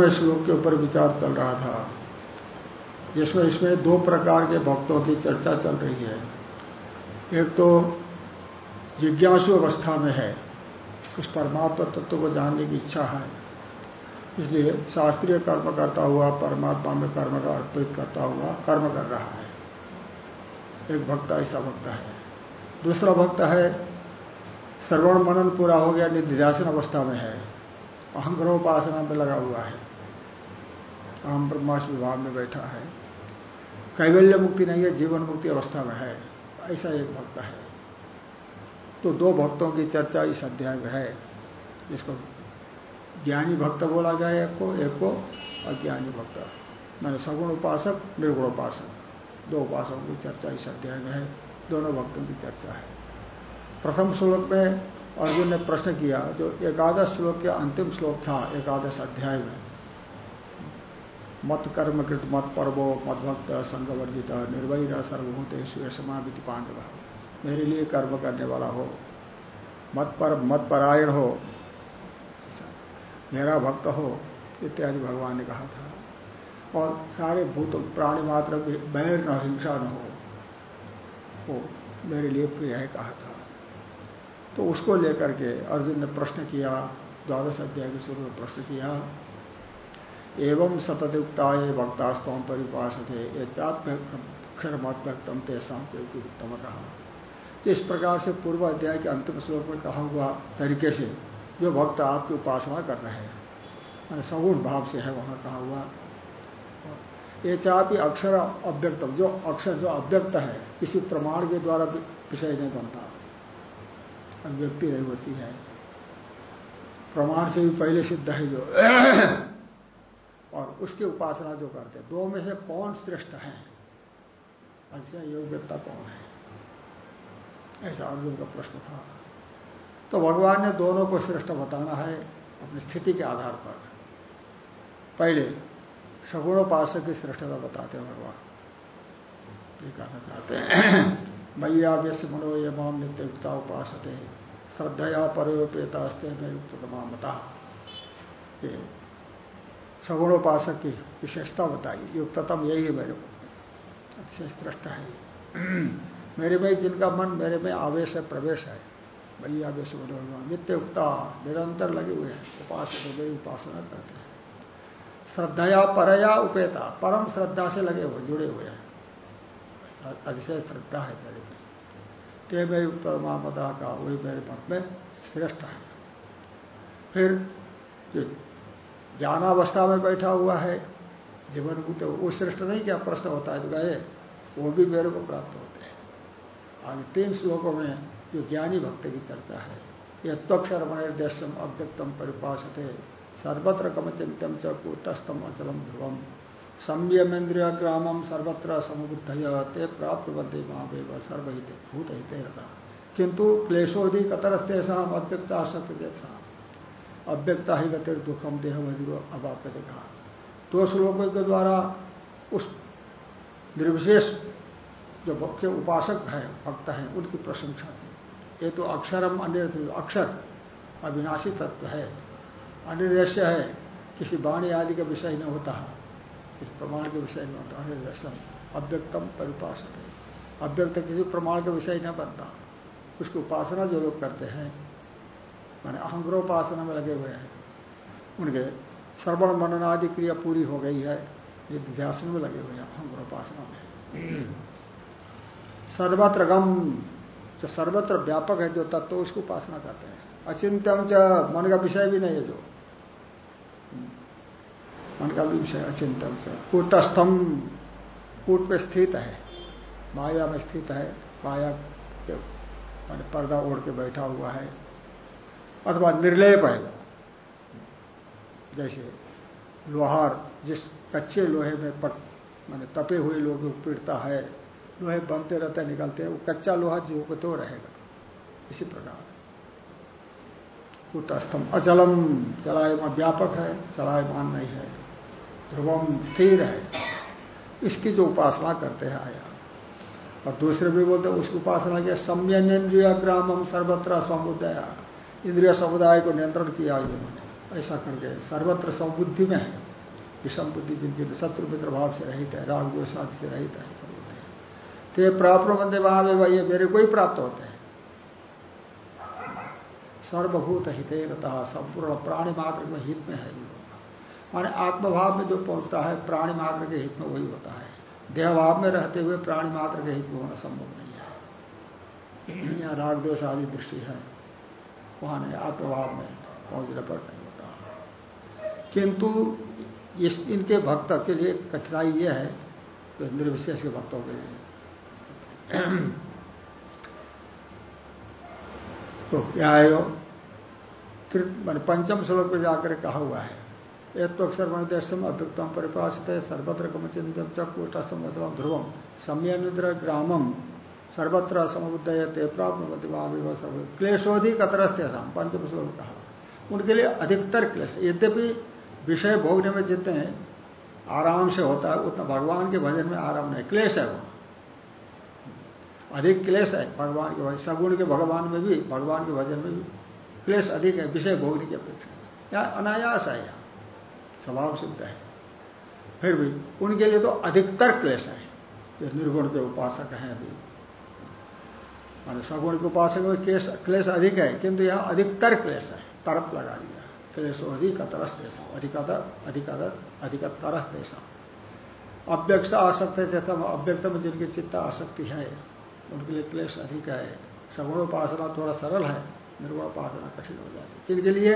बारहवें श्लोक के ऊपर विचार चल रहा था, जिसमें इसमें दो प्रकार के भक्तों की चर्चा चल रही है। एक तो जिज्ञासु अवस्था में है, उस परमात्मा तत्व को जानने की इच्छा है, इसलिए शास्त्रीय कर्म करता हुआ, परमात्मा में कर्म का अर्पित करता हुआ कर्म कर रहा है। एक भक्त ऐसा भक्त है। दूसरा भक्त है, श्रवण मनन पूरा हो गया, निध्यासन अवस्था में है अहंग्रोपासना में लगा हुआ है। अहम ब्रह्माश विभाग में बैठा है। कैवल्य मुक्ति नहीं है, जीवन मुक्ति अवस्था में है। ऐसा एक भक्त है। तो दो भक्तों की चर्चा इस अध्याय में है। जिसको ज्ञानी भक्त बोला जाए, एक को एक को अज्ञानी भक्त। मैंने सगुण उपासक, निर्गुण उपासक। दो उपासकों की चर्चा इस अध्याय में है। दोनों भक्तों की चर्चा है। प्रथम श्लोक में अर्जुन ने प्रश्न किया, जो एकादश श्लोक के अंतिम श्लोक था, एकादश अध्याय में। मत कर्मकृत मत पर्वो मत भक्त संघवर्जित निर्वैर सर्वभूतेश समावित पांडव। मेरे लिए कर्म करने वाला हो मत पर मत परायण हो, मेरा भक्त हो, इत्यादि भगवान ने कहा था। और सारे भूत प्राणी मात्र बैर न हिंसा न हो, वो मेरे लिए प्रिय है कहा था। तो उसको लेकर के अर्जुन ने प्रश्न किया, द्वादश अध्याय के शुरू में प्रश्न किया एवं सतदुक्ता ये भक्तास्तम परिपाश थे ये भक्तम तेसाम उत्तम कहा इस प्रकार से पूर्व अध्याय के अंतिम श्लोक में कहा हुआ तरीके से जो भक्त आपकी उपासना कर रहे हैं मैंने सगुण भाव से है वहाँ कहा हुआ। ये चापी अक्षर अव्यक्तम, जो अक्षर जो अव्यक्त है, किसी प्रमाण के द्वारा विषय नहीं बनता। अभिव्यक्ति नहीं होती है। प्रमाण से भी पहले सिद्ध है जो और उसकी उपासना जो करते दो में से कौन श्रेष्ठ है? अच्छा योग्यता कौन है? ऐसा अर्जुन का प्रश्न था। तो भगवान ने दोनों को श्रेष्ठ बताना है अपनी स्थिति के आधार पर। पहले सगुणोपासक की श्रेष्ठता बताते हैं भगवान। ये कहना चाहते हैं मय्यावेश मनो ये माम नित्य युक्ता उपासते, श्रद्धया परोपेतास्ते में युक्त मता ये सगुणोपासक की विशेषता बताई। युक्ततम यही है मेरे को। अतिशय श्रेष्ठ है। मेरे में जिनका मन मेरे में आवेश है, प्रवेश है, वही आवेश नित्य युक्ता निरंतर लगे हुए हैं। उपासक मेरी उपासना करते हैं। श्रद्धया, परया, उपेता, परम श्रद्धा से लगे हुए, जुड़े हुए हैं। अतिशय श्रद्धा है मेरे में। ते में युक्त का वही मेरे मत में श्रेष्ठ है। फिर ज्ञानावस्था में बैठा हुआ है, जीवन को तो वो श्रेष्ठ नहीं क्या प्रश्न होता है? तो गए वो भी मेरे को प्राप्त होते हैं। आगे तीन श्लोकों में जो ज्ञानी भक्त की चर्चा है यह त्वक्षर निर्देशम अव्यक्तम परिपाशते, सर्वत्र कमचिंतम च कूटस्थम अचलम ध्रुवम संयमेन्द्रिय ग्रामम सर्वत्र समुद्ध ते प्राप्त बंदे महादेव सर्वहित भूत हित किंतु क्लेशोधि कतरस्तेषा अव्यक्ता सत्य अव्यक्ता ही गतिर दुखम देह वज्र अवाप्य कहा दो श्लोकों के द्वारा उस निर्विशेष जो मुख्य उपासक है, भक्त है, उनकी प्रशंसा की। ये तो अक्षरम अन्य अक्षर अविनाशी तत्व है। अनिर्देश्य है, किसी वाणी आदि का विषय न होता है। प्रमाण के विषय में होता अनिर्देशन अव्यक्तम परिपाषक है अव्यक्त किसी प्रमाण का विषय न बनता। उसकी उपासना जो लोग करते हैं माने अहंग्रोपासना में लगे हुए हैं। उनके श्रवण मनन आदि क्रिया पूरी हो गई है निध्यासन में लगे हुए हैं अहंग्रोपासना में सर्वत्र गम, जो सर्वत्र व्यापक है, जो तत्व, उसको उपासना करते हैं। अचिंतम च, मन का विषय भी नहीं है जो। मन का भी विषय अचिंतन से कूटस्थम, कूट पे स्थित है। माया में स्थित है। माया के पर्दा ओढ़ के बैठा हुआ है। अथवा निर्लेप है जैसे लोहार, जिस कच्चे लोहे में पट, माने तपे हुए लोग पीड़ता है, लोहे बनते रहते, निकलते हैं, वो कच्चा लोहा जीव को तो रहेगा। इसी प्रकार। कुटस्थम अचलम चलायमान व्यापक है चलायमान नहीं है, ध्रुवम स्थिर है। इसकी जो उपासना करते हैं आया। और दूसरे भी बोलते हैं, उसकी उपासना किया सम्यन्य ग्रामम सर्वत्र समुदया इंद्रिय समुदाय को नियंत्रण किया उन्होंने ऐसा करके सर्वत्र समुद्धि में है। विषम बुद्धि जिनके शत्रु मित्र भाव से रहित है, राग द्वेष आदि से रहित है ते प्राप्त बंदे वहाँ में ये मेरे को ही प्राप्त होते हैं। सर्वभूत हित संपूर्ण प्राणी मात्र में हित में है माने आत्मभाव में जो पहुँचता है, प्राणी मात्र के हित में वही होता है। देहभाव में रहते हुए प्राणी मात्र के हित में होना संभव नहीं है। यहाँ राग दोष आदि दृष्टि है। वहाँ नहीं आत्मभाव में पहुँचने पर नहीं होता किंतु इस, इनके भक्त के लिए कठिनाई यह है तो इंद्र विशेष के भक्तों के लिए। तो क्या है पंचम श्लोक में जाकर कहा हुआ है। एत्वक्षर देशम अभ्युक्तम परिपाषित है सर्वत्र कमचिंतम चकोटा संवत्सरम ध्रुवम। सम्यनुद्र ग्रामम सर्वत्र समुदय ते प्राप्त क्लेशोधिक अतरस्तेषा पंचम श्लोक कहा उनके लिए अधिकतर क्लेश। यद्यपि विषय भोगने में जितने आराम से होता है, उतना भगवान के भजन में आराम नहीं। क्लेश है वो। अधिक क्लेश है भगवान के भजन। सगुण के भगवान में भी, भगवान के भजन में भी क्लेश अधिक है, विषय भोगने की अपेक्षा। या अनायास है यहाँ स्वभाव सिद्ध है। फिर भी उनके लिए तो अधिकतर क्लेश है। निर्गुण के उपासक हैं अभी। मान सगुण के उपासक में क्लेश अधिक है, किंतु यहाँ अधिकतर क्लेश है तरफ़ लगा दिया। क्लेश अधिक, तरस देशा अधिकतर अधिकतर अधिकतर देशा अव्यक्त आसक्त है अव्यक्त में जिनकी चित्ता आसक्ति है, उनके लिए क्लेश अधिक है। सगुणोपासना थोड़ा सरल है निर्गुणोपासना कठिन हो जाती है। किनके लिए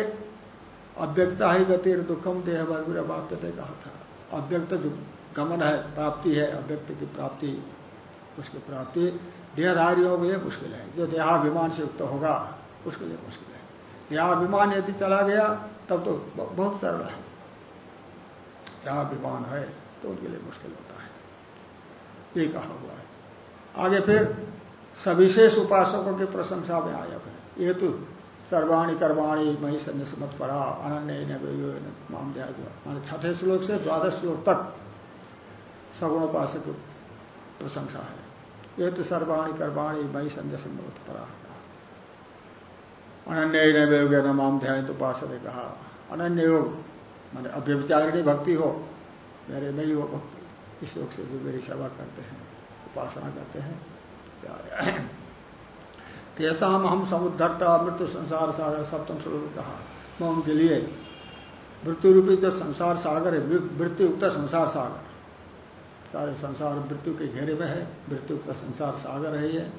अव्यक्ता ही गतिर दुखम देह बागुर बाप्यते कहा था। अव्यक्त जो गमन है, प्राप्ति है, अव्यक्त की प्राप्ति, उसकी प्राप्ति देहधारियों के लिए मुश्किल है। जो देहाभिमान से युक्त होगा, उसके लिए मुश्किल है। देहाभिमान यदि चला गया, तब तो बहुत सरल है। देहाभिमान है तो उनके लिए मुश्किल होता है। ये कहा हुआ है। आगे फिर, सविशेष उपासकों की प्रशंसा में आया फिर। ये तो सर्वाणी कर्माणी मही सन्यास मत परा, अनन्य माम दिया मान छठे श्लोक से द्वादश श्लोक तक सगुणोपासक प्रशंसा है। ये तो सर्वाणी कर्माणी मई सन्यास मत परा। अनन्य न माम ध्यान तो उपासक ने कहा अनन्य योग मान अव्यविचारिणी भक्ति हो, मेरे में ही हो भक्ति। इस योग से जो मेरी सेवा करते हैं, उपासना करते हैं तेसाम हम समुद्धरता, मृत्यु संसार सागर, सप्तम स्वरूप कहा मैं उनके लिए मृत्यु रूपी जो संसार सागर है मृत्यु युक्त संसार सागर। सारे संसार मृत्यु के घेरे में है, मृत्यु का संसार सागर है ये।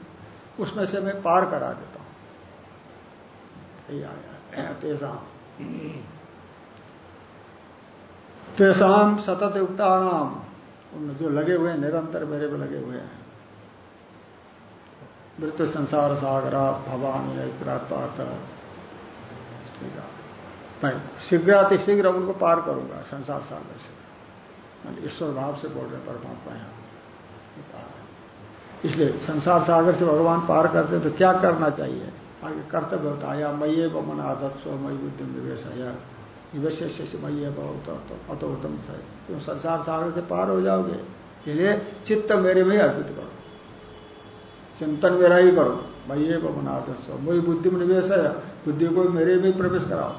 उसमें से मैं पार करा देता हूँ। तेसाम। तेसाम सतत युक्ता नाम जो लगे हुए हैं, निरंतर मेरे में लगे हुए हैं। मृत्यु संसार सागरा, भवानी पार्थ मैं शीघ्र शीघ्र उनको पार करूँगा, संसार सागर से। ईश्वर भाव से बोल रहे परमात्मा यहाँ इसलिए संसार सागर से भगवान पार करते तो क्या करना चाहिए? आगे कर्तव्य होता है या मये मन आदत स्व मई बुद्धि निवेश आया निवेश से मये बहुत अतोत्तम क्यों संसार सागर से पार हो जाओगे। इसलिए चित्त मेरे में ही अर्पित करो। चिंतन मेरा ही करो। मैं ये बना दस्व मई बुद्धि में निवेश है बुद्धि को मेरे में प्रवेश कराओ।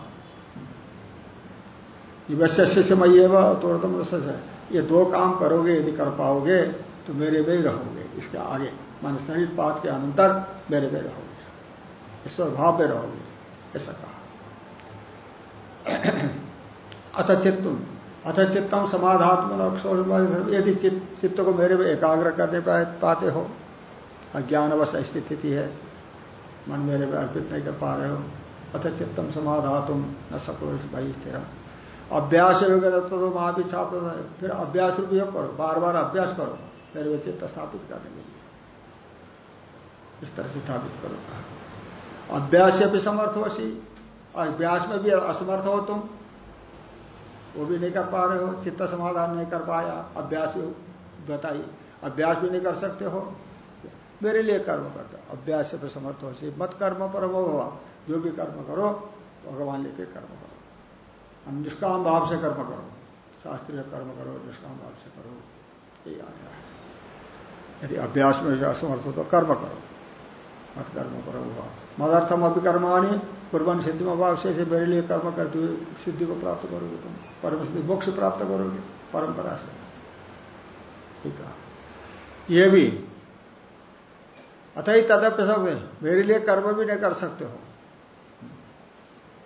निवश्य से मैं ये तोड़तम है ये दो काम करोगे, यदि कर पाओगे तो मेरे में ही रहोगे। इसके आगे, माने शरीर पात के अनंतर मेरे में रहोगे। ईश्वर भाव में रहोगे, ऐसा कहा। अथ चित्तम अथ चित्तम समाधात्म यदि चित्त को मेरे में एकाग्र करने पाते हो, अज्ञानवश स्थिति है, मन मेरे में अर्पित नहीं कर पा रहे हो, अथ चित्तम समाधा तुम न सको भाई स्थिर अभ्यास वगैरह तो वहाँ भी छाप फिर अभ्यास रूप योग करो। बार बार अभ्यास करो। मेरे में चित्त स्थापित करने के लिए। इस तरह से स्थापित करो अभ्यास भी समर्थ हो सी। अभ्यास में भी असमर्थ हो तुम। वो भी नहीं कर पा रहे हो। चित्त समाधान नहीं कर पाया। अभ्यास बताइए। अभ्यास भी नहीं कर सकते हो। मेरे लिए कर्म करते अभ्यास से समर्थ हो सी। मत कर्म पर वो हुआ जो भी कर्म करो, भगवान लेके कर्म करो। निष्काम भाव से कर्म करो। शास्त्रीय कर्म करो, निष्काम भाव से करो। यही आ रहा है। यदि अभ्यास में असमर्थ हो तो कर्म करो। मत कर्म करो हुआ मदर्थम अभिकर्माणी कुर्बन सिद्धि अभाव से मेरे लिए कर्म करते हुए सिद्धि को प्राप्त करोगे तुम। परम सिद्धि मोक्ष प्राप्त करोगे परंपरा से ठीक है। ये भी। अतः तदप्य सब मेरे लिए कर्म भी नहीं कर सकते हो।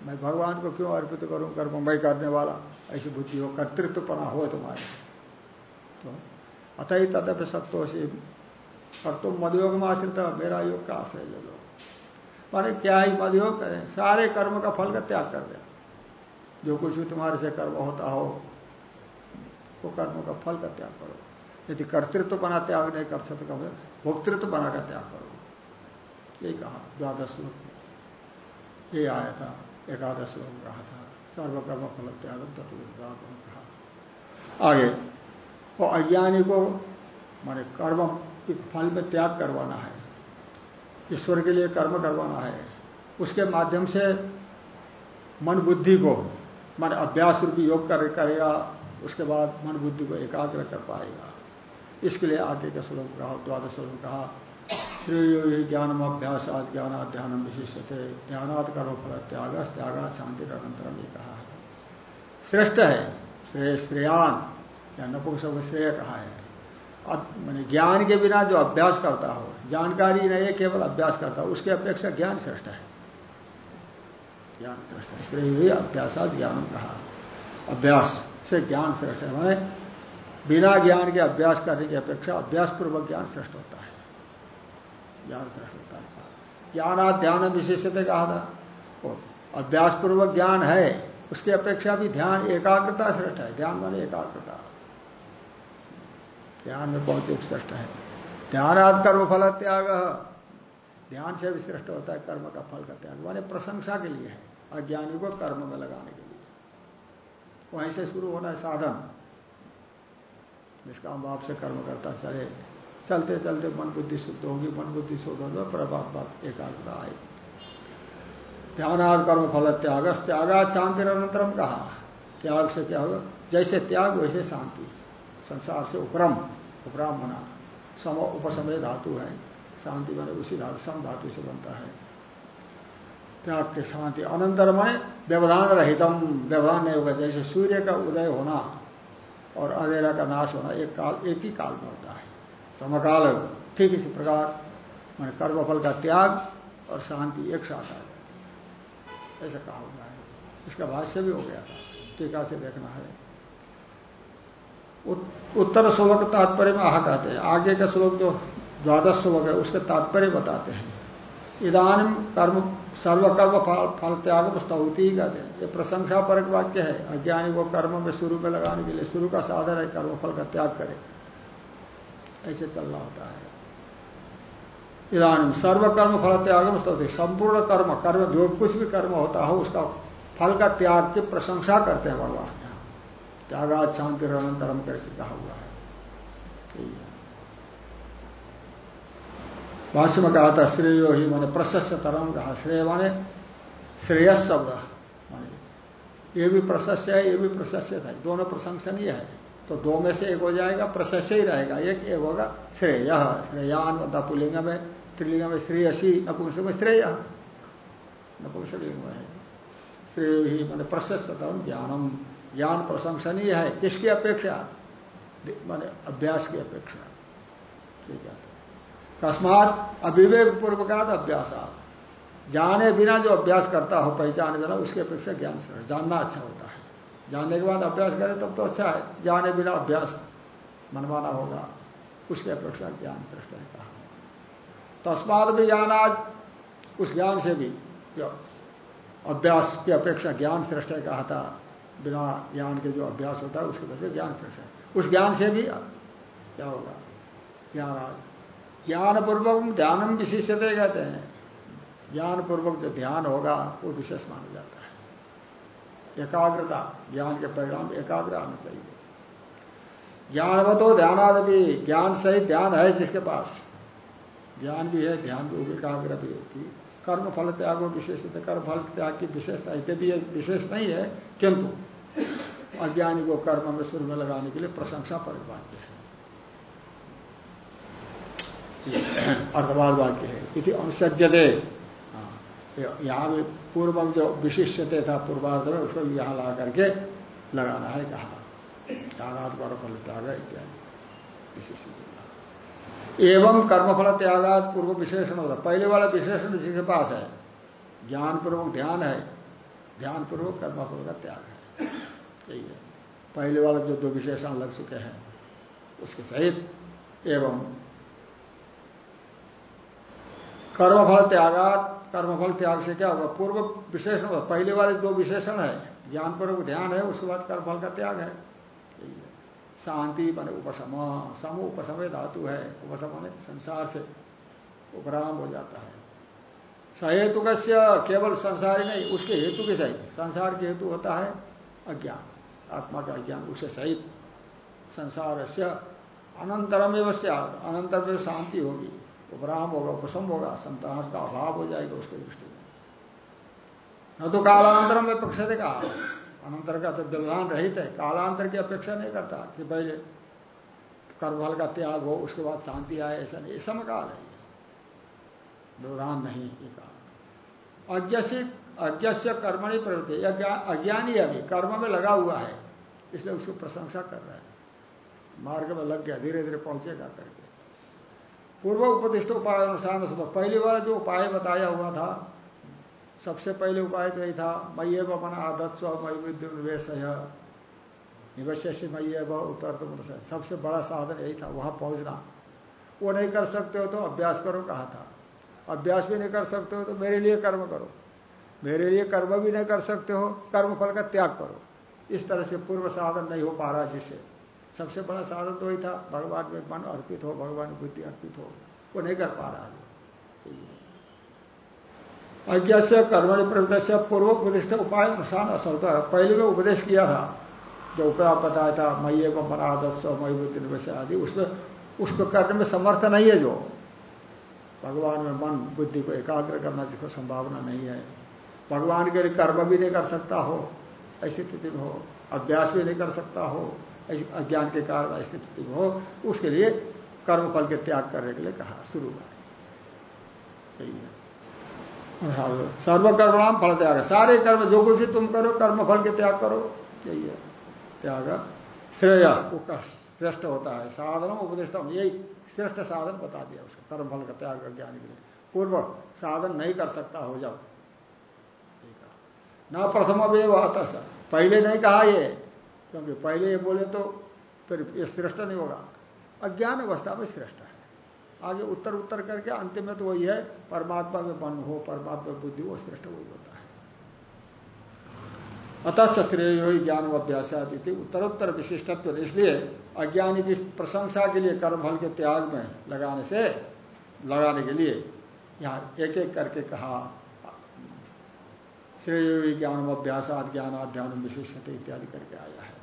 मैं भगवान को क्यों अर्पित करूँ? कर्म मैं करने वाला। ऐसी बुद्धि हो, कर्तृत्वपना हो तुम्हारे। तो अतः तदप्य सत्व से और तुम मदयोग में आश्रित मेरा योग का आश्रय ले लो। माने क्या ही मदयोग करें? सारे कर्म का फल का त्याग कर दे। जो कुछ भी तुम्हारे से कर्म होता हो, वो कर्म का फल का त्याग करो। यदि कर्तृत्व बना त्याग नहीं कर सकते कम भोक्तृत्व बना का त्याग करो। यही कहा, द्वादश में। ये आया था। एकादश में कहा था। सर्वकर्म फल त्यागम तत्व कहा। आगे वो अज्ञानी को माने कर्म के फल में त्याग करवाना है। ईश्वर के लिए कर्म करवाना है। उसके माध्यम से मन बुद्धि को मान अभ्यास रूपी योग कर, करेगा उसके बाद मन बुद्धि को एकाग्र कर पाएगा। इसके लिए आगे का श्लोक कहा द्वादश श्लोक कहा श्रेय ज्ञानम अभ्यास आज ज्ञान ध्यान विशिष्ट थे ध्यानात् कर्म फल त्याग त्याग शांति का अंतरम ये कहा है श्रेष्ठ है। श्रेय श्रेयान। या नपुंसक श्रेय कहा है? मैंने ज्ञान के बिना जो अभ्यास करता हो, जानकारी नहीं है, केवल अभ्यास करता हो, उसके अपेक्षा ज्ञान श्रेष्ठ है। ज्ञान श्रेष्ठ है। श्रेय अभ्यास ज्ञान कहा। अभ्यास से ज्ञान श्रेष्ठ है। मैंने बिना ज्ञान के अभ्यास करने की अपेक्षा अभ्यास पूर्वक ज्ञान श्रेष्ठ होता है। ज्ञान श्रेष्ठ होता है। ज्ञान ध्यान विशेषता कहा था अभ्यास पूर्वक ज्ञान है, उसकी अपेक्षा भी ध्यान एकाग्रता श्रेष्ठ है। ध्यान माने एकाग्रता। ध्यान में पहुँचे श्रेष्ठ है? ध्यानाद कर्म फल त्याग। ध्यान से भी श्रेष्ठ होता है, कर्म का फल का त्याग। माने प्रशंसा के लिए है, अज्ञानी को कर्म में लगाने के लिए। वहीं से शुरू होना है साधन, जिसका हम आपसे कर्म करता चले। चलते चलते मन बुद्धि शुद्ध होगी मन बुद्धि शुद्ध होगी प्रभाव बाप एकाग्रता आए। ध्यानाद कर्म फल त्याग त्यागात शांति अनंतरम कहा। त्याग से क्या होगा? जैसे त्याग, वैसे शांति। संसार से उपरम उपराम बना सम, उपसमय धातु है। शांति बने उसी धातु, सम धातु से बनता है। त्याग के शांति, अनंतरमय, व्यवधान रहितम। व्यवधान नहीं होगा, जैसे सूर्य का उदय होना और अंधेरा का नाश होना, एक काल, एक ही काल में होता है। समकाल ठीक इसी प्रकार मैंने कर्मफल का त्याग और शांति एक साथ आ ऐसा कहा हुआ है। इसका भाष्य भी हो गया था। टीका से देखना है। उत्तर श्लोक तात्पर्य में आह कहते हैं। आगे का श्लोक जो द्वादश श्लोक है, उसके तात्पर्य बताते हैं। इधान कर्म, सर्वकर्म फल त्याग स्तौती ही कहते हैं। ये प्रशंसा परक वाक्य है। अज्ञानी को कर्म में शुरू में लगाने के लिए शुरू का साधन है कर्म फल का त्याग करे। ऐसे चलना होता है। इधानी सर्वकर्म फल त्याग स्तौती संपूर्ण कर्म कर्म जो कुछ भी कर्म होता हो, उसका फल का त्याग की प्रशंसा करते हैं भगवान त्यागात शांति धर्म करके कहा हुआ है। भाष्य में कहा था, श्रेय ही मैंने प्रशस्त तरम कहा। श्रेय माने श्रेयस शब्द। माने ये भी प्रशस्य है, ये भी प्रशस्य है दोनों प्रशंसनीय है। तो दो में से एक हो जाएगा प्रशस्य ही रहेगा। एक एक होगा, श्रेय। श्रेयान पुलिंग में त्रिलिंग में श्रेयसी नपुंस में श्रेय। नपुंसलिंग में श्रेय ही मैंने प्रशस्त तरम ज्ञानम। ज्ञान प्रशंसनीय है। किसकी अपेक्षा? माने अभ्यास की अपेक्षा। ठीक है। कस्मात अविवेक पूर्वकात अभ्यास। जाने बिना जो अभ्यास करता हो, पहचाने बिना, उसकी अपेक्षा ज्ञान से जानना अच्छा होता है। जानने के बाद अभ्यास करें तब तो अच्छा है। जाने बिना अभ्यास मनवाना होगा। उसकी अपेक्षा ज्ञान श्रेष्ठ है कहा। तस्माद भी ज्ञान आज उस ज्ञान से भी। अभ्यास की अपेक्षा ज्ञान श्रेष्ठ है कहा था। बिना ज्ञान के जो अभ्यास होता है, उसकी वजह से ज्ञान श्रेष्ठ है। उस ज्ञान से भी क्या होगा? ज्ञान। आज ज्ञान पूर्वक ध्यानम विशेषते कहते हैं। ज्ञानपूर्वक जो ध्यान होगा, वो विशेष माना जाता है। एकाग्रता, ज्ञान के परिणाम एकाग्र आना चाहिए। ज्ञानवतो ध्यानाद भी ज्ञान सही ध्यान है जिसके पास। ज्ञान भी है, ध्यान भी होगी एकाग्र भी होती। कर्म फल त्याग विशेष कर्म फल त्याग की विशेषता, इतने भी विशेष नहीं है, किंतु अज्ञानी को कर्म में शुरू में लगाने के लिए प्रशंसा पर वाक्य है अर्थवाद वाक्य है। इति अनुसज्जते यहाँ भी पूर्व जो विशिष्यते था पूर्वार्ध में उसको यहाँ ला करके लगाना है, कहा। कर्म फल त्याग इत्यादि। एवं कर्मफल त्यागात पूर्व विशेषण होता पहले वाला विशेषण जिसके पास है ज्ञान पूर्वक ध्यान है ध्यान पूर्वक कर्मफल का त्याग है। यही है। पहले वाला जो दो विशेषण लग चुके हैं, उसके सहित एवं कर्मफल त्यागात कर्मफल त्याग से क्या होगा? पूर्व विशेषण, पहले वाले दो विशेषण है। ज्ञान पूर्वक ध्यान है, उसके बाद कर्मफल का त्याग है। शांति मान उपशम, सम उपसमय धातु है। उपशम संसार से उपराम हो जाता है। सहेतु केवल संसार नहीं, उसके हेतु के सहित। संसार के हेतु होता है अज्ञान। आत्मा का अज्ञान उसे सहित। संसार से अनंतरम एवं अनंतर में शांति होगी। उपराम होगा उपशम होगा, संतान का अभाव हो जाएगा उसके दृष्टि में न तो कालांतर में पक्ष कहा। अनंतर का तो व्यवधान रहित है। कालांतर की अपेक्षा नहीं करता कि पहले कर्मफल का त्याग हो, उसके बाद शांति आए, ऐसा नहीं। समकाल है। व्यवधान नहीं ये कहा अज्ञ से अज्ञ से कर्मणि प्रवृत्ति अज्ञानी अभी। कर्म में लगा हुआ है। इसलिए उसकी प्रशंसा कर रहे हैं। मार्ग में लग गया। धीरे धीरे पहुंचेगा करके। पूर्व उपदिष्ट उपाय अनुसार पहली बार जो उपाय बताया हुआ था, सबसे पहले उपाय तो यही था मई व मन आदत स्व मई विद्युत निवेश निवेश से मई व उत्तर सबसे बड़ा साधन यही था, वहाँ पहुँचना। वो नहीं कर सकते हो तो अभ्यास करो, कहा था। अभ्यास भी नहीं कर सकते हो तो मेरे लिए कर्म करो। मेरे लिए कर्म भी नहीं कर सकते हो कर्म फल का त्याग करो। इस तरह से पूर्व साधन नहीं हो पा रहा जिससे सबसे बड़ा साधन तो ही था, भगवान में मन अर्पित हो, भगवान बुद्धि अर्पित हो। वो नहीं कर पा रहा है। अज्ञा से कर्मणि प्रवृत्त से पूर्व उपदिष्ट उपाय अनुसार असौता। पहले में उपदेश किया था, जो उपाय बताया था मई को मनादस्व मई बुद्धि निवेश आदि, उसमें, उसको करने में समर्थ नहीं है जो। भगवान में मन, बुद्धि को एकाग्र करना जिसको संभावना नहीं है। भगवान के लिए कर्म भी नहीं कर सकता हो, ऐसी स्थिति में हो, अभ्यास भी नहीं कर सकता हो अज्ञान के कारण ऐसी में हो, उसके लिए कर्म फल के त्याग करने के लिए कहा, शुरू में है। सर्वकर्मणाम फल त्याग सारे कर्म, जो कुछ भी तुम करो कर्म फल के त्याग करो। यही है। त्याग श्रेय श्रेष्ठ होता है। साधन उपदिष्ट यही श्रेष्ठ साधन बता दिया उसको कर्म फल का त्याग ज्ञान के लिए। पूर्व साधन नहीं कर सकता, हो जाओ। न प्रथम अवयव आता सर पहले नहीं कहा ये। क्योंकि पहले ये बोले तो फिर ये श्रेष्ठ नहीं होगा। अज्ञान अवस्था में श्रेष्ठ है। आगे उत्तर उत्तर करके अंतिम में तो वही है, परमात्मा में मन हो, परमात्मा बुद्धि हो, श्रेष्ठ वही होता है। अतः श्रेय ही ज्ञान व अभ्यास उत्तरोत्तर विशिष्टत्व। इसलिए अज्ञानी की प्रशंसा के लिए, कर्मफल के त्याग में लगाने से, लगाने के लिए यहाँ एक एक करके कहा, श्रेय ज्ञान व अभ्यास ज्ञान ध्यान विशिष्ट इत्यादि करके आया है।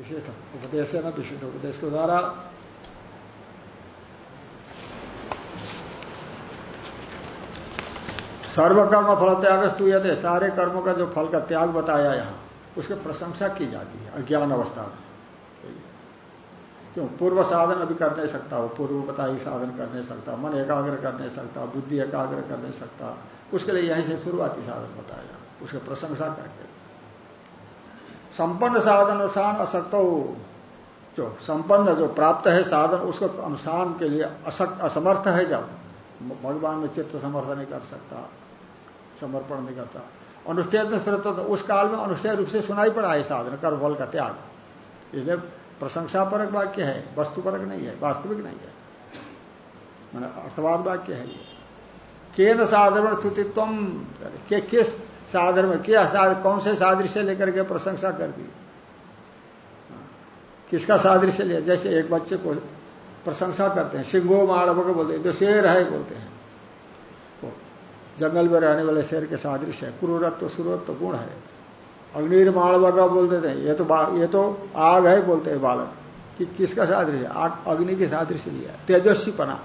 विशिष्ट उपदेश है ना विशिष्ट उपदेश के द्वारा सर्वकर्म फल त्याग स्तूयते सारे कर्मों का जो फल का त्याग बताया यहाँ उसकी प्रशंसा की जाती है, अज्ञान अवस्था में। क्यों? पूर्व साधन अभी कर नहीं सकता वो, पूर्व बताई साधन कर नहीं सकता, मन एकाग्र कर नहीं सकता, बुद्धि एकाग्र कर नहीं सकता। उसके लिए यहीं से शुरुआती साधन बताया उसकी प्रशंसा करके। संपन्न साधन अनुसार असक्त हो। जो संपन्न जो प्राप्त है साधन, उसको अनुसार के लिए असक्त, असमर्थ है जब। भगवान में चित्त समर्थ नहीं कर सकता, समर्पण नहीं करता। अनुष्ठेय श्रोत तो उस काल में अनुष्ठेय रूप से सुनाई पड़ा है साधन, कर्मफल का त्याग। इसलिए प्रशंसापरक वाक्य है, वस्तुपरक नहीं है, वास्तविक नहीं है। मैंने अर्थवाद वाक्य है ये। के न साधन स्तुतित्व किस साधन में क्या साधन कौन से सादृश्य लेकर के प्रशंसा कर दी? किसका सादृश्य लिया? जैसे एक बच्चे को प्रशंसा करते हैं, सिंगो माड़व को बोलते हैं, जो शेर है बोलते हैं। जंगल में रहने वाले शेर के सादृश्य है। क्रूरत्व सुरत्व गुण है। अग्निर्माण वर्ग बोलते थे, ये तो ये तो आग है बोलते हैं बालक। कि किसका सादृश्य आग, अग्नि के सादृश्य लिया। तेजस्वीपना,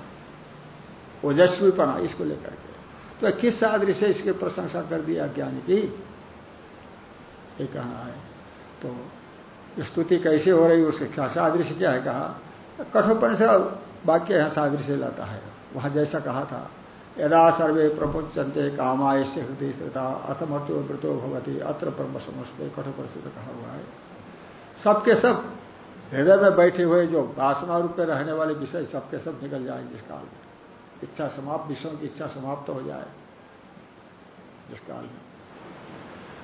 ओजस्वीपना, इसको लेकर के। तो किस सादृश्य इसकी प्रशंसा कर दिया ज्ञानी की? ये कहना है? तो स्तुति कैसे हो रही उसके क्या सादृश्य, क्या है कहा? कठोपन से वाक्य यहाँ सादृश्य लाता है। वहाँ जैसा कहा था, यदा सर्वे प्रपुचंते कामा ऐसे हृदय स्थिता अथमर्त्यो मृतो भगवती अत्र ब्रह्म समझते कठोर से कहा हुआ है। सबके सब हृदय सब में बैठे हुए जो वासना रूप में रहने वाले विषय सबके सब निकल जाए जिस काल में। इच्छा समाप्त विषयों की इच्छा समाप्त हो जाए, जिस काल में।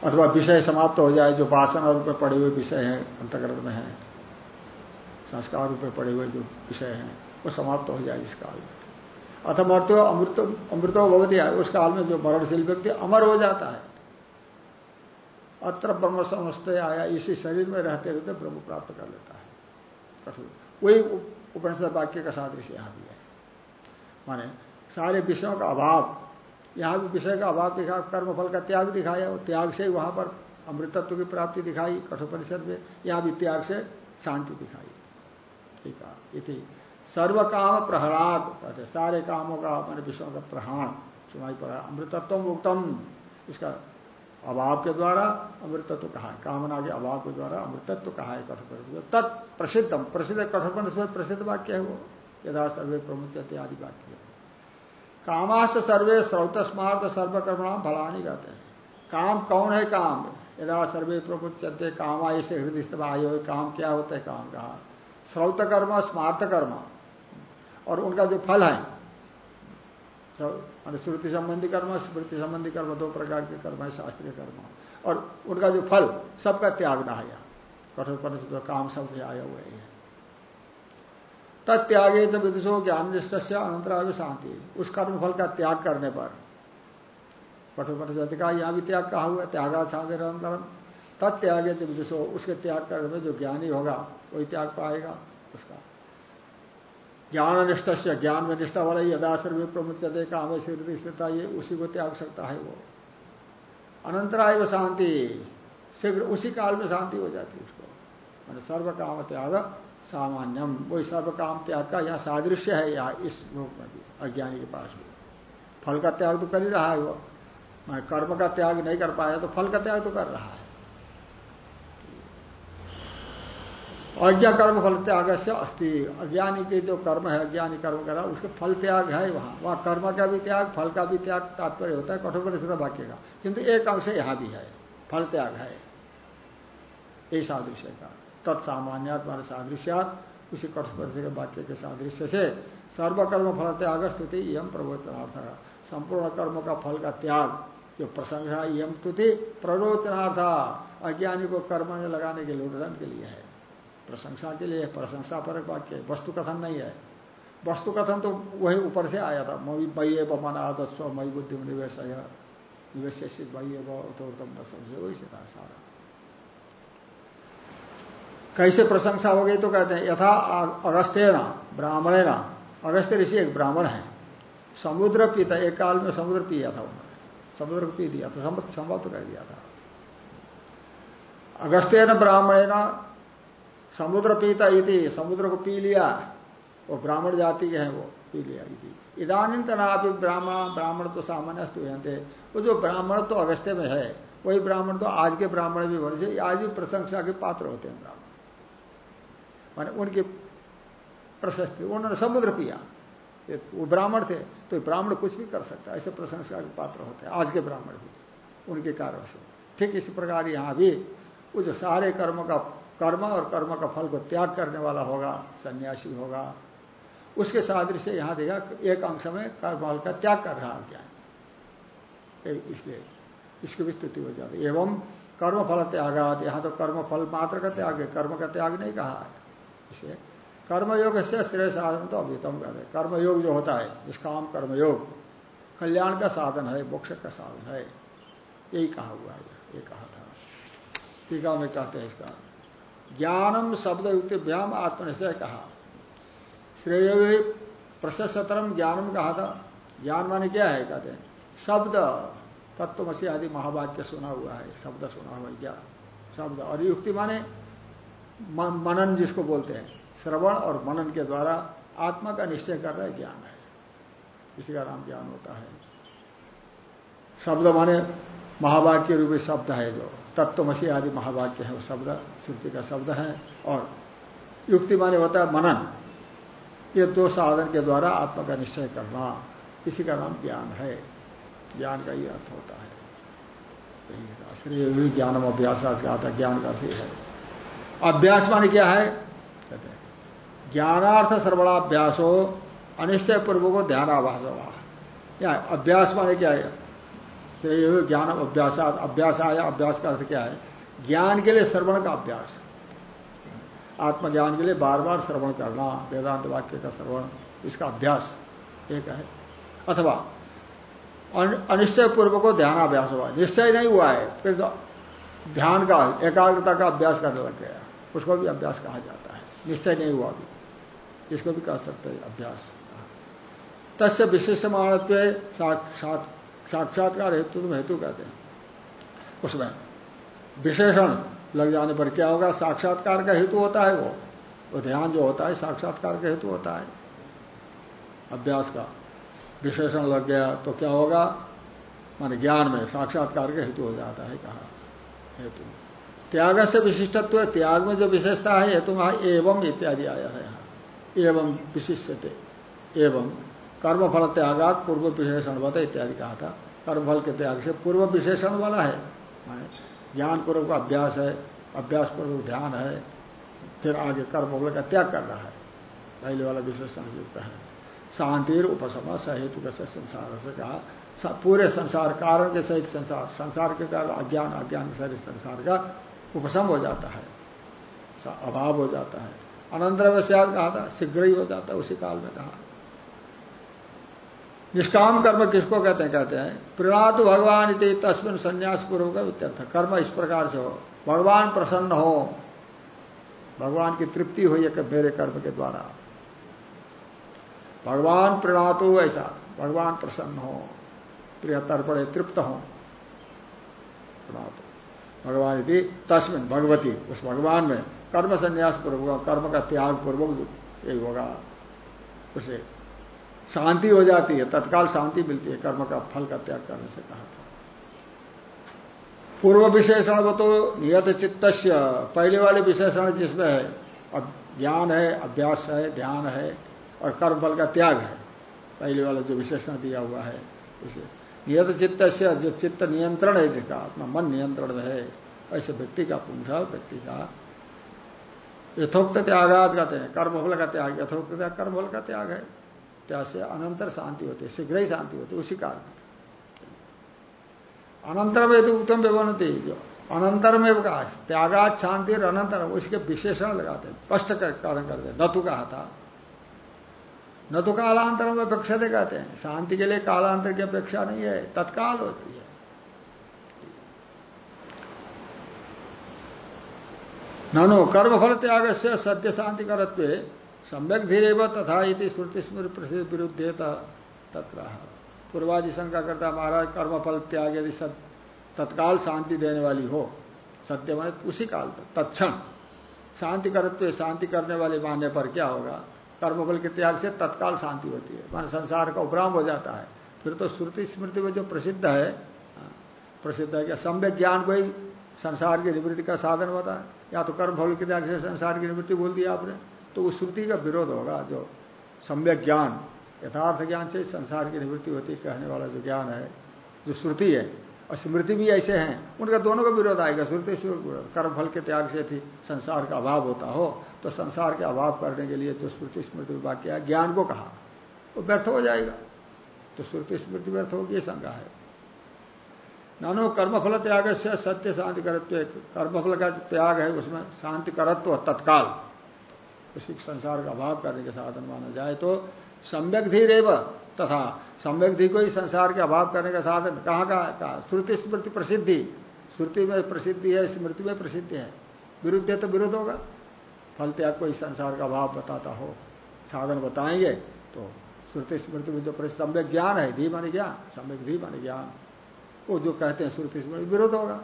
अथवा विषय समाप्त हो जाए, जो वासना रूप में पड़े हुए विषय हैं, अंतकरण में है, संस्कार रूप में पड़े हुए जो विषय हैं, वो समाप्त हो जाए इस काल में। अथमर्थो अमृत, अमृतो भवती है उस काल में जो मरणशील व्यक्ति अमर हो जाता है। अत्र ब्रह्म समझते आया, इसी शरीर में रहते रहते ब्रह्म प्राप्त कर लेता है। कठोर वही उपनिषद वाक्य का सादृश्य यहाँ भी है। माने सारे विषयों का अभाव, यहाँ भी विषय का अभाव दिखा, कर्मफल का त्याग दिखाया, और त्याग से ही वहाँ पर अमृतत्व की प्राप्ति दिखाई, कठोपनिषद में, यहाँ भी त्याग से शांति दिखाई। ठीक है? सर्व काम प्रहलाद, कहते सारे कामों का, मैंने विषयों का प्रहाण, सुनाई पड़ा। अमृतत्व उत्तम इसका अभाव के द्वारा अमृतत्व कहा है। कामना के अभाव के द्वारा अमृतत्व कहा है कठोर तत् प्रसिद्ध कठोर प्रसिद्ध वाक्य है वो। यदा सर्वे प्रमुख आदि वाक्य। कामाश सर्वे स्रोत स्मार्त सर्वकर्मणाम फलानी कहते हैं काम कौन है काम? यदा सर्वे प्रमुचते कामा से हृदय से आयो काम क्या होता है काम कहा? श्रौत कर्म स्मार्त कर्म और उनका जो फल है श्रुति संबंधी कर्म, स्मृति संबंधी कर्म, दो प्रकार के कर्म है, शास्त्रीय कर्म। और उनका जो फल सबका त्याग रहा कठोर पर काम शब्द आया हुआ है। तत्यागे जब विदुषो ज्ञान निष्ठ से अनंतराग शांति। उस कर्म फल का त्याग करने पर। कठोर का यहाँ भी त्याग कहा हुआ त्यागा शांति अनंतरम। तत्यागे जब विदुषो, उसके त्याग करने में जो ज्ञानी होगा, वही त्याग पाएगा उसका। ज्ञान निष्ठ से ज्ञान में निष्ठा वाला यदा सर्वे प्रमुचते काम शरीर स्थिरता, ये उसी को त्याग सकता है वो। अनंतराय वो शांति, शीघ्र उसी काल में शांति हो जाती है उसको। मैंने सर्व काम त्याग सामान्यम। वही सर्व काम त्याग का यहाँ सादृश्य है यहाँ इस रूप में भी, अज्ञानी के पास भी। फल का त्याग तो कर ही रहा है वो। मैं कर्म का त्याग नहीं कर पाया तो फल का त्याग तो कर रहा है। अज्ञा कर्म फल त्याग से अस्थि अज्ञानी के जो कर्म है, अज्ञानी कर्म करा उसके फल त्याग है वहाँ। वहाँ कर्म का भी त्याग, फल का भी त्याग तात्पर्य होता है, कठोर परिषद वाक्य का। किंतु एक अंश यहाँ भी है। फल त्याग है। ये सादृश्य का। तत्सामान्यात मान सादृश्यात। उसी कठोर परिषद वाक्य के सादृश्य से सर्वकर्म फल त्याग स्तुति यम प्रवचनार्थ। संपूर्ण कर्म का फल का त्याग, जो प्रशंसा यम स्तुति प्ररोचनार्थ अज्ञानी को कर्म में लगाने के लिए उदाहरण के लिए है। प्रशंसा के लिए प्रशंसा पर वाक्य वस्तु कथन नहीं है। वस्तु कथन तो वही ऊपर से आया था मई एवं मन आदस्व मई बुद्धि निवेश निवेश मई समझे वही से था सारा। कैसे प्रशंसा हो गई तो कहते हैं, यथा अगस्त्य ना ब्राह्मण ना अगस्त्य ऋषि एक ब्राह्मण है। समुद्र पीता, एक काल में समुद्र पिया था उन्होंने। समुद्र पी दिया था संबद्ध कर दिया था। अगस्त्य न ब्राह्मण न समुद्र पीता इति, समुद्र को पी लिया। वो ब्राह्मण जाति के हैं, वो पी लिया इति। इधानी तनापि ब्राह्मण ब्राह्मण तो सामान्य स्तूयते वो जो ब्राह्मण तो अगस्त्य में है, वही ब्राह्मण तो आज के ब्राह्मण भी से आज भी प्रशंसा के पात्र होते हैं ब्राह्मण। माने उनकी प्रशस्ति, उन्होंने समुद्र पिया। वो ब्राह्मण थे तो ब्राह्मण कुछ भी कर सकता है, ऐसे प्रशंसा के पात्र होते हैं। आज के ब्राह्मण भी, उनके कारण से। ठीक इसी प्रकार यहाँ भी, वो जो सारे कर्म का, कर्म और कर्म का फल को त्याग करने वाला होगा, सन्यासी होगा। उसके सादृश्य यहाँ देखा, एक अंश में कर्म का त्याग कर रहा क्या? इसलिए, इसकी भी स्थिति हो जाती एवं कर्म फल त्यागात, यहाँ तो कर्म फल मात्र का त्याग है, कर्म का त्याग नहीं कहा है। इसे कर्मयोग से स्त्रीय साधन तो अभितम कहते कर्मयोग जो होता है, निष्काम कर्मयोग, कल्याण का साधन है, मोक्ष का साधन है। यही कहा हुआ है ये कहा था। टीका में कहते हैं इसका। ज्ञानम शब्द युक्तिभ्याम आत्मनिश्चय कहा। श्रेय प्रशस्तरम ज्ञानम कहा था। ज्ञान माने क्या है? कहते हैं, शब्द, तत्वमसी आदि महावाक्य सुना हुआ है। शब्द सुना हुआ क्या शब्द और युक्ति माने मनन जिसको बोलते हैं, श्रवण और मनन के द्वारा आत्मा का निश्चय कर रहे ज्ञान है। इसी का नाम ज्ञान होता है। शब्द माने महावाक्य रूपी शब्द है जो। तत्वमसी आदि महावाक्य है, वो शब्द, श्रुति का शब्द है। और युक्ति माने होता है मनन। ये दो साधन के द्वारा आत्मा का निश्चय करना, इसी का नाम ज्ञान है। ज्ञान का ये अर्थ होता है। श्री ज्ञानम अभ्यास आज कहा था, ज्ञान का भी है। अभ्यास माने क्या है? कहते हैं ज्ञानार्थ सर्वणाभ्यास हो अनिश्चय पूर्व को ध्यान आभास या अभ्यास माने क्या है? श्रेय ज्ञान अभ्यास अभ्यास आया अभ्यास का अर्थ क्या है? ज्ञान के लिए श्रवण का अभ्यास। आत्मज्ञान के लिए बार बार श्रवण करना, वेदांत वाक्य का श्रवण, इसका अभ्यास एक है अथवा अनिश्चय पूर्व को ध्यान अभ्यास हुआ। निश्चय नहीं हुआ है, फिर तो ध्यान का, एकाग्रता का अभ्यास करने लग गया। उसको भी अभ्यास कहा जाता है। निश्चय नहीं हुआ अभी। इसको भी कह सकते हैं, अभ्यास। तस्य विशेषमाणत्व साक्षात साक्षात्कार हेतु तुम हेतु कहते हैं। उसमें विशेषण लग जाने पर क्या होगा? साक्षात्कार का हेतु होता है वो। वो ध्यान जो होता है, साक्षात्कार का हेतु होता है। अभ्यास का विशेषण लग गया तो क्या होगा? माने ज्ञान में साक्षात्कार का हेतु हो जाता है कहा। हेतु। त्याग से विशिष्टत्व है त्याग में जो विशेषता है हेतु वहाँ एवं इत्यादि आया है यहाँ। एवं विशिष्टते एवं कर्मफल त्यागात पूर्व विशेषण बता इत्यादि कहा था। कर्मफल के त्याग से पूर्व विशेषण वाला है। ज्ञान पूर्व का अभ्यास है अभ्यास पूर्वक ध्यान है, फिर आगे कर्मफल का त्याग कर रहा है। पहले वाला विशेषण युक्त है। शांतिर उपसम सहेतु का संसार से कहा पूरे संसार, कारण के सहित संसार संसार के कारण अज्ञान अज्ञान के सहित संसार का उपशम हो जाता है। अभाव हो जाता है। अनंतर वैश्याद कहा था, शीघ्र ही हो जाता है, उसी काल में कहा। निष्काम कर्म किसको कहते हैं? कहते हैं प्रणा भगवान इति तस्मिन संन्यास पूर्व का व्यर्थ कर्म इस प्रकार से हो। भगवान प्रसन्न हो। भगवान की तृप्ति हो मेरे कर्म के द्वारा। भगवान प्रणा ऐसा, भगवान प्रसन्न हो। प्रिय तर्पणे तृप्त हो। प्रणातु। भगवान यदि तस्मिन भगवती। उस भगवान में कर्म संन्यास पूर्वक कर्म का त्याग पूर्वक यही होगा, उसे शांति हो जाती है, तत्काल शांति मिलती है, कर्म का फल का त्याग करने से कहा था। पूर्व विशेषण वो तो नियत चित्त पहले वाले विशेषण जिसमें है, अब ज्ञान है, अभ्यास है, ध्यान है, और कर्म फल का त्याग है। पहले वाला जो विशेषण दिया हुआ है, उसे नियत चित्त से जो चित्त नियंत्रण है जिसका अपना मन नियंत्रण है। ऐसे व्यक्ति का पुंज व्यक्ति का यथोक्त त्यागात कहते हैं कर्मफल का त्याग, यथोक्त त्याग, कर्मफल का त्याग है। त्याग से अनंतर शांति होती है, शीघ्र ही शांति होती है, उसी कारण। अनंतर में तो उत्तम व्यवनति जो। अनंतर में कहा, त्यागात शांति और अनंतर, उसके विशेषण लगाते हैं। स्पष्ट कारण करते हैं नतु कहा था। न तो कालांतर में अपेक्षा दे कहते हैं। शांति के लिए कालांतर की अपेक्षा नहीं है, तत्काल होती है। ननो कर्मफल त्याग से सत्य शांति करत्व सम्यक धीरे व तथा इति श्रुति स्मृति विरुद्ध तत्र। पूर्वादि शंका करता महाराज कर्मफल त्याग यदि तत्काल शांति देने वाली हो सत्य उसी काल पर, तत्क्षण। शांति करत्व शांति करने वाले मानने पर क्या होगा? कर्मफल के त्याग से तत्काल शांति होती है। मान संसार का उपराम हो जाता है। फिर तो श्रुति स्मृति में जो प्रसिद्ध है प्रसिद्ध है क्या सम्यक ज्ञान को ही संसार की निवृत्ति का साधन होता है। या तो कर्म कर्मफल के त्याग से संसार की निवृत्ति बोल दिया आपने। तो उस श्रुति का विरोध होगा जो सम्यक ज्ञान, यथार्थ ज्ञान से संसार की निवृत्ति होती कहने वाला जो ज्ञान है, जो श्रुति है और स्मृति भी ऐसे हैं। उनका दोनों का विरोध आएगा। श्रुति विरोध कर्म फल के त्याग से थी संसार का अभाव होता हो तो संसार के अभाव करने के लिए जो श्रुति स्मृति वाक्य है ज्ञान को कहा, वो व्यर्थ हो जाएगा। तो श्रुति स्मृति व्यर्थ होगी, ये शंका है। नानो, कर्मफल त्याग से सत्य शांति करत्व कर्मफल का त्याग है, उसमें शांति करत्व तत्काल। उसी संसार का अभाव करने के साधन माना जाए तो सम्यक धीर तथा सम्यक धी को ही संसार के अभाव करने का साधन। कहाँ कहा श्रुति स्मृति प्रसिद्धि। श्रुति में प्रसिद्धि है, स्मृति में प्रसिद्धि है। विरुद्ध है तो विरुद्ध होगा। फल त्याग को ही संसार का अभाव बताता हो। साधन बताएँगे तो श्रुति स्मृति में जो सम्यक ज्ञान है, धी माने ज्ञान सम्यक धी माने ज्ञान। वो जो कहते हैं श्रुति स्मृति विरोध होगा।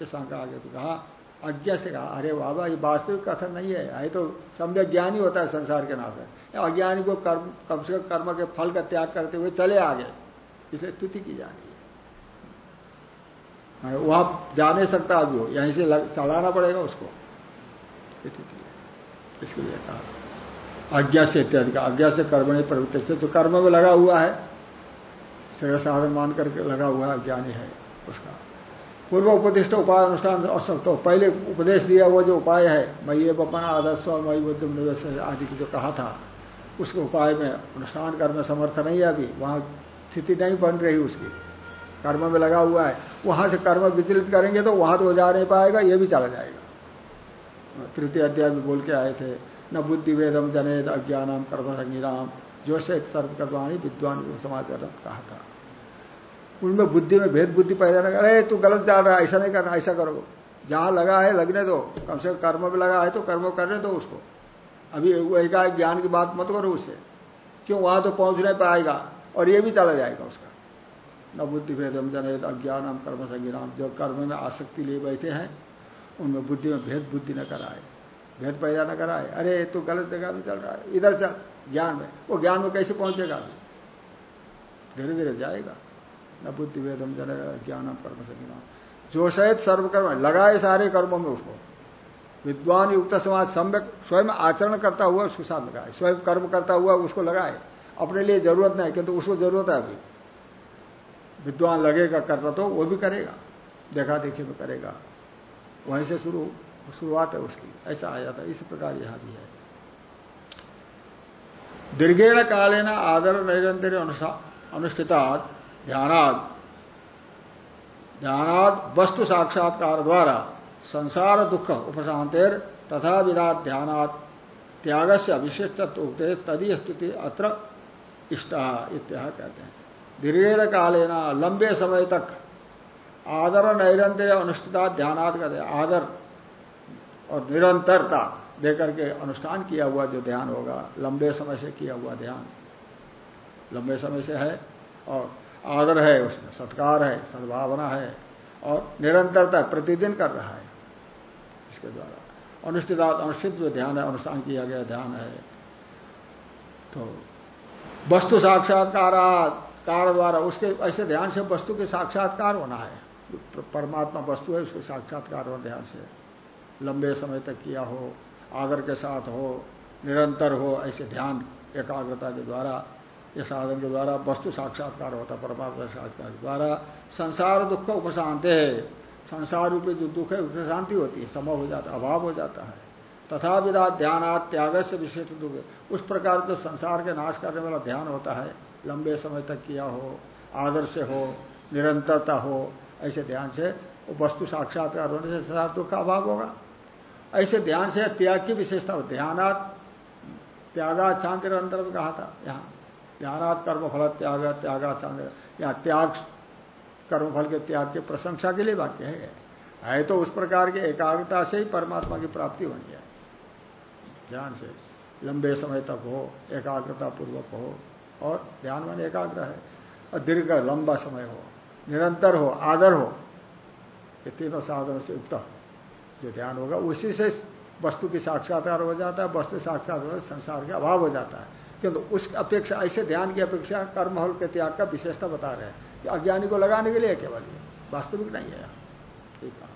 ये शंका आगे तो कहा। अज्ञा से कहा, अरे बाबा, ये वास्तविक कथन नहीं है। ये तो सम्यक ज्ञानी होता है संसार के नाश अज्ञानी को कर्म, कम से कम कर्म के फल का त्याग करते हुए चले आगे। इसलिए स्तुति की जा रही है। वहाँ जा नहीं सकता अभी हो यहीं से चलाना पड़ेगा उसको। इसके लिए कहा। अज्ञा से इत्यादि का अज्ञा से कर्म नहीं प्रवृत्ति से जो कर्म में लगा हुआ है। श्रेय साधन मान करके लगा हुआ अज्ञानी है उसका। पूर्व उपदिष्ट उपाय अनुष्ठान असक्त हो पहले उपदेश दिया वो जो उपाय है मई बपना, आदस्व मई बुद्ध निवेश आदि की जो कहा था, उसके उपाय में अनुष्ठान कर्म समर्थ नहीं है अभी, वहाँ स्थिति नहीं बन रही उसकी। कर्म में लगा हुआ है, वहाँ से कर्म विचलित करेंगे तो वहाँ तो जा नहीं पाएगा, ये भी चला जाएगा। तृतीय अध्याय में बोल के आए थे, न बुद्धि वेदम जनेद अज्ञानम कर्म संगीराम जो से सर्वकर्माणी विद्वान समाचार कहा था। उनमें बुद्धि में भेद बुद्धि पैदा नहीं अरे, तू गलत जा रहा है, ऐसा नहीं करना, ऐसा करो। जहाँ लगा है, लगने दो। कम से कम कर्म में लगा है तो कर्म करने दो उसको। अभी एक ज्ञान की बात मत करो उससे क्यों? वहाँ तो पहुँच नहीं पाएगा और ये भी चला जाएगा उसका। न बुद्धि भेद हम भेदम जनित हम कर्म संज्ञान जो कर्म में आसक्ति लिए बैठे हैं, उनमें बुद्धि में भेद बुद्धि न कराए। भेद पैदा न कराए। अरे, तू गलत जगह में चल रहा है। इधर चल। ज्ञान में। वो ज्ञान में कैसे पहुंचेगा? अभी धीरे धीरे जाएगा। न बुद्धि भेदम जन ज्ञानम कर्म संज्ञान जो शायद सर्वकर्म लगाए सारे कर्मों में उसको। विद्वान युक्त समाज सम्यक स्वयं आचरण करता हुआ उसके साथ लगाए। स्वयं कर्म करता हुआ उसको लगाए। अपने लिए ज़रूरत नहीं, किंतु उसको ज़रूरत है अभी। विद्वान लगेगा करना तो वो भी करेगा। देखा देखी में करेगा। वहीं से शुरू, शुरुआत है उसकी। ऐसा आ जाता है इस प्रकार यहाँ भी है। दीर्घेण कालेन आदर नैरंतर अनुष्ठिता ध्यानाद। ध्यानाद वस्तु साक्षात्कार द्वारा संसार दुख उपशांतिर तथा विराट ध्यानात त्याग से अविशिष्टत्व उपदेश तदीय स्तुति अत्र इष्ट इत्या कहते हैं। दीर्घ कालेना लंबे समय तक आदर, नैरंतर, अनुष्ठिता ध्यानात कहते आदर और निरंतरता देकर के अनुष्ठान किया हुआ जो ध्यान होगा, लंबे समय से किया हुआ ध्यान। लंबे समय से है और आदर है, उसमें सत्कार है, सद्भावना है और निरंतरता प्रतिदिन कर रहा है इसके द्वारा। अनुष्ठित अनुष्ठित जो ध्यान है, अनुष्ठान किया गया ध्यान है। तो वस्तु साक्षात्कार, कार द्वारा उसके, ऐसे ध्यान से वस्तु के साक्षात्कार होना है। परमात्मा वस्तु है, उसके साक्षात्कार हो ध्यान से। लंबे समय तक किया हो, आदर के साथ हो, निरंतर हो, ऐसे ध्यान, एकाग्रता के द्वारा ये साधन के द्वारा वस्तु साक्षात्कार होता, परमात्मा साक्षात्कार द्वारा। संसार दुख का उपशांत है। संसार रूपी जो दुख है, उसमें शांति होती है समय हो जाता, अभाव हो जाता है। तथा विदा ध्यानात त्याग से विशिष्ट दुख। उस प्रकार के संसार के नाश करने वाला ध्यान होता है। लंबे समय तक किया हो, आदर से हो, निरंतरता हो, ऐसे ध्यान से वस्तु साक्षात्कार होने से संसार दुख का अभाव होगा। ऐसे ध्यान से त्याग की विशेषता हो। ध्यानात त्यागा शांति निरंतर में कहा था, यहाँ। ध्यानात कर्मफल त्याग त्यागा शांति यहाँ त्याग कर्मफल के त्याग की प्रशंसा के लिए वाक्य है। है तो उस प्रकार की एकाग्रता से ही परमात्मा की प्राप्ति होनी है ध्यान से। लंबे समय तक हो एकाग्रता पूर्वक हो, और ध्यान मन एकाग्र है। और दीर्घ, लंबा समय हो, निरंतर हो, आदर हो, ये तीनों साधनों से युक्त जो ध्यान होगा, उसी से वस्तु की साक्षात्कार हो जाता है, वस्तु साक्षात्कार संसार का अभाव हो जाता है। किंतु उस अपेक्षा, ऐसे ध्यान की अपेक्षा कर्महल के त्याग का विशेषता बता रहे हैं। कि अज्ञानी को लगाने के लिए केवल ये, वास्तविक नहीं है। ठीक है।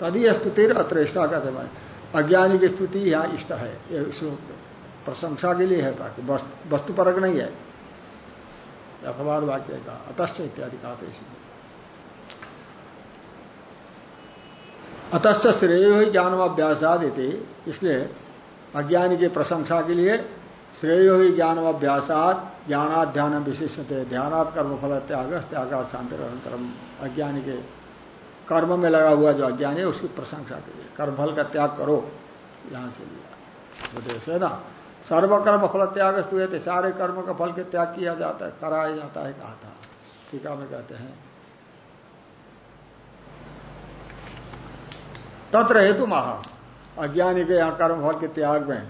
तदी स्तुति अत्र इष्टा कहते हैं। अज्ञानी की स्तुति यहाँ इष्ट है। प्रशंसा के लिए है बाकी वस्तु परक नहीं है। अखबार वाक्य का अतश्च इत्यादि कहा था इसी अतश्च श्रेय ही इसलिए अज्ञानी की प्रशंसा के लिए श्रेय ही ज्ञानवाभ्यासाद ज्ञानात ध्यान विशिष्टते ध्यानात कर्मफल त्याग त्यागात शांति अनंतरम अज्ञानी के कर्म में लगा हुआ जो अज्ञानी है, उसकी प्रशंसा के लिए कर्मफल का त्याग करो। यहाँ से लिया। उद्देश्य है ना? सर्वकर्म फल त्याग स्तुए थे सारे कर्म का फल के त्याग किया जाता है, कराया जाता है, कहा था। टीका में कहते हैं। तत्र हेतु महा। अज्ञानी के यहाँ कर्म फल के त्याग में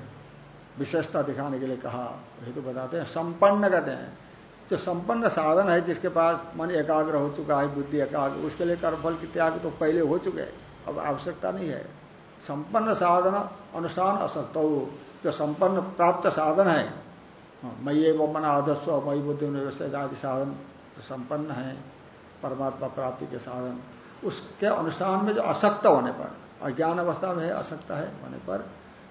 विशेषता दिखाने के लिए कहा, हेतु बताते हैं, संपन्न कहते हैं। जो संपन्न साधन है, जिसके पास मन एकाग्र हो चुका है, बुद्धि एकाग्र, उसके लिए कर्मफल की त्याग तो पहले हो चुके हैं, अब आवश्यकता नहीं है। संपन्न साधन, अनुष्ठान असक्त जो संपन्न प्राप्त साधन है मई वो मन आदस्व मई बुद्धि आदि साधन संपन्न है, परमात्मा प्राप्ति के साधन, उसके अनुष्ठान में जो असक्त होने पर, अज्ञान अवस्था में है, असक्त है, होने पर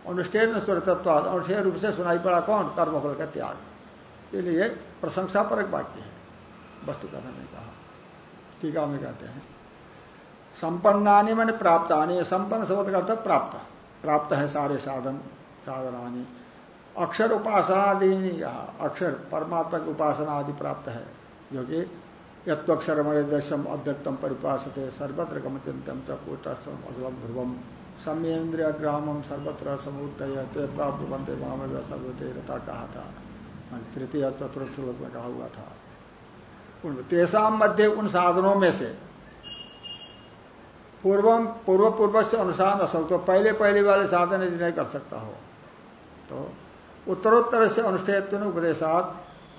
अनुष्ठेन स्वरतत्व अनुष्ठेय रूप से सुनाई पड़ा कौन? कर्मफल का त्याग। इसलिए प्रशंसा परक वाक्य है। वस्तु कथन ने कहा। टीका में कहते हैं। संपन्नानी मैंने प्राप्त आनी संपन्न शब्द का अर्थ प्राप्त। प्राप्त है सारे साधन, साधनानी। अक्षर उपासना आदि नहीं कहा। अक्षर, परमात्मा की उपासना आदि प्राप्त है। जो कि यत्वक्षर मणि दर्शम अव्यक्तम परिपासते सर्वत्र गमचिंतम च कूटस्थम अजलम ध्रुवम। सम्येन्द्रिय ग्रामम सर्वत्र समुदय ते प्राप्त बंदे माम सर्वते रता कहा था। तृतीय चतुर्थ श्लोक में कहा हुआ था। उन तेसाम मध्य उन साधनों में से पूर्वम पूर्व पूर्व से अनुसार असल तो पहले पहले वाले साधन यदि नहीं कर सकता हो तो उत्तरोत्तर से अनुष्ठेय उपदेशात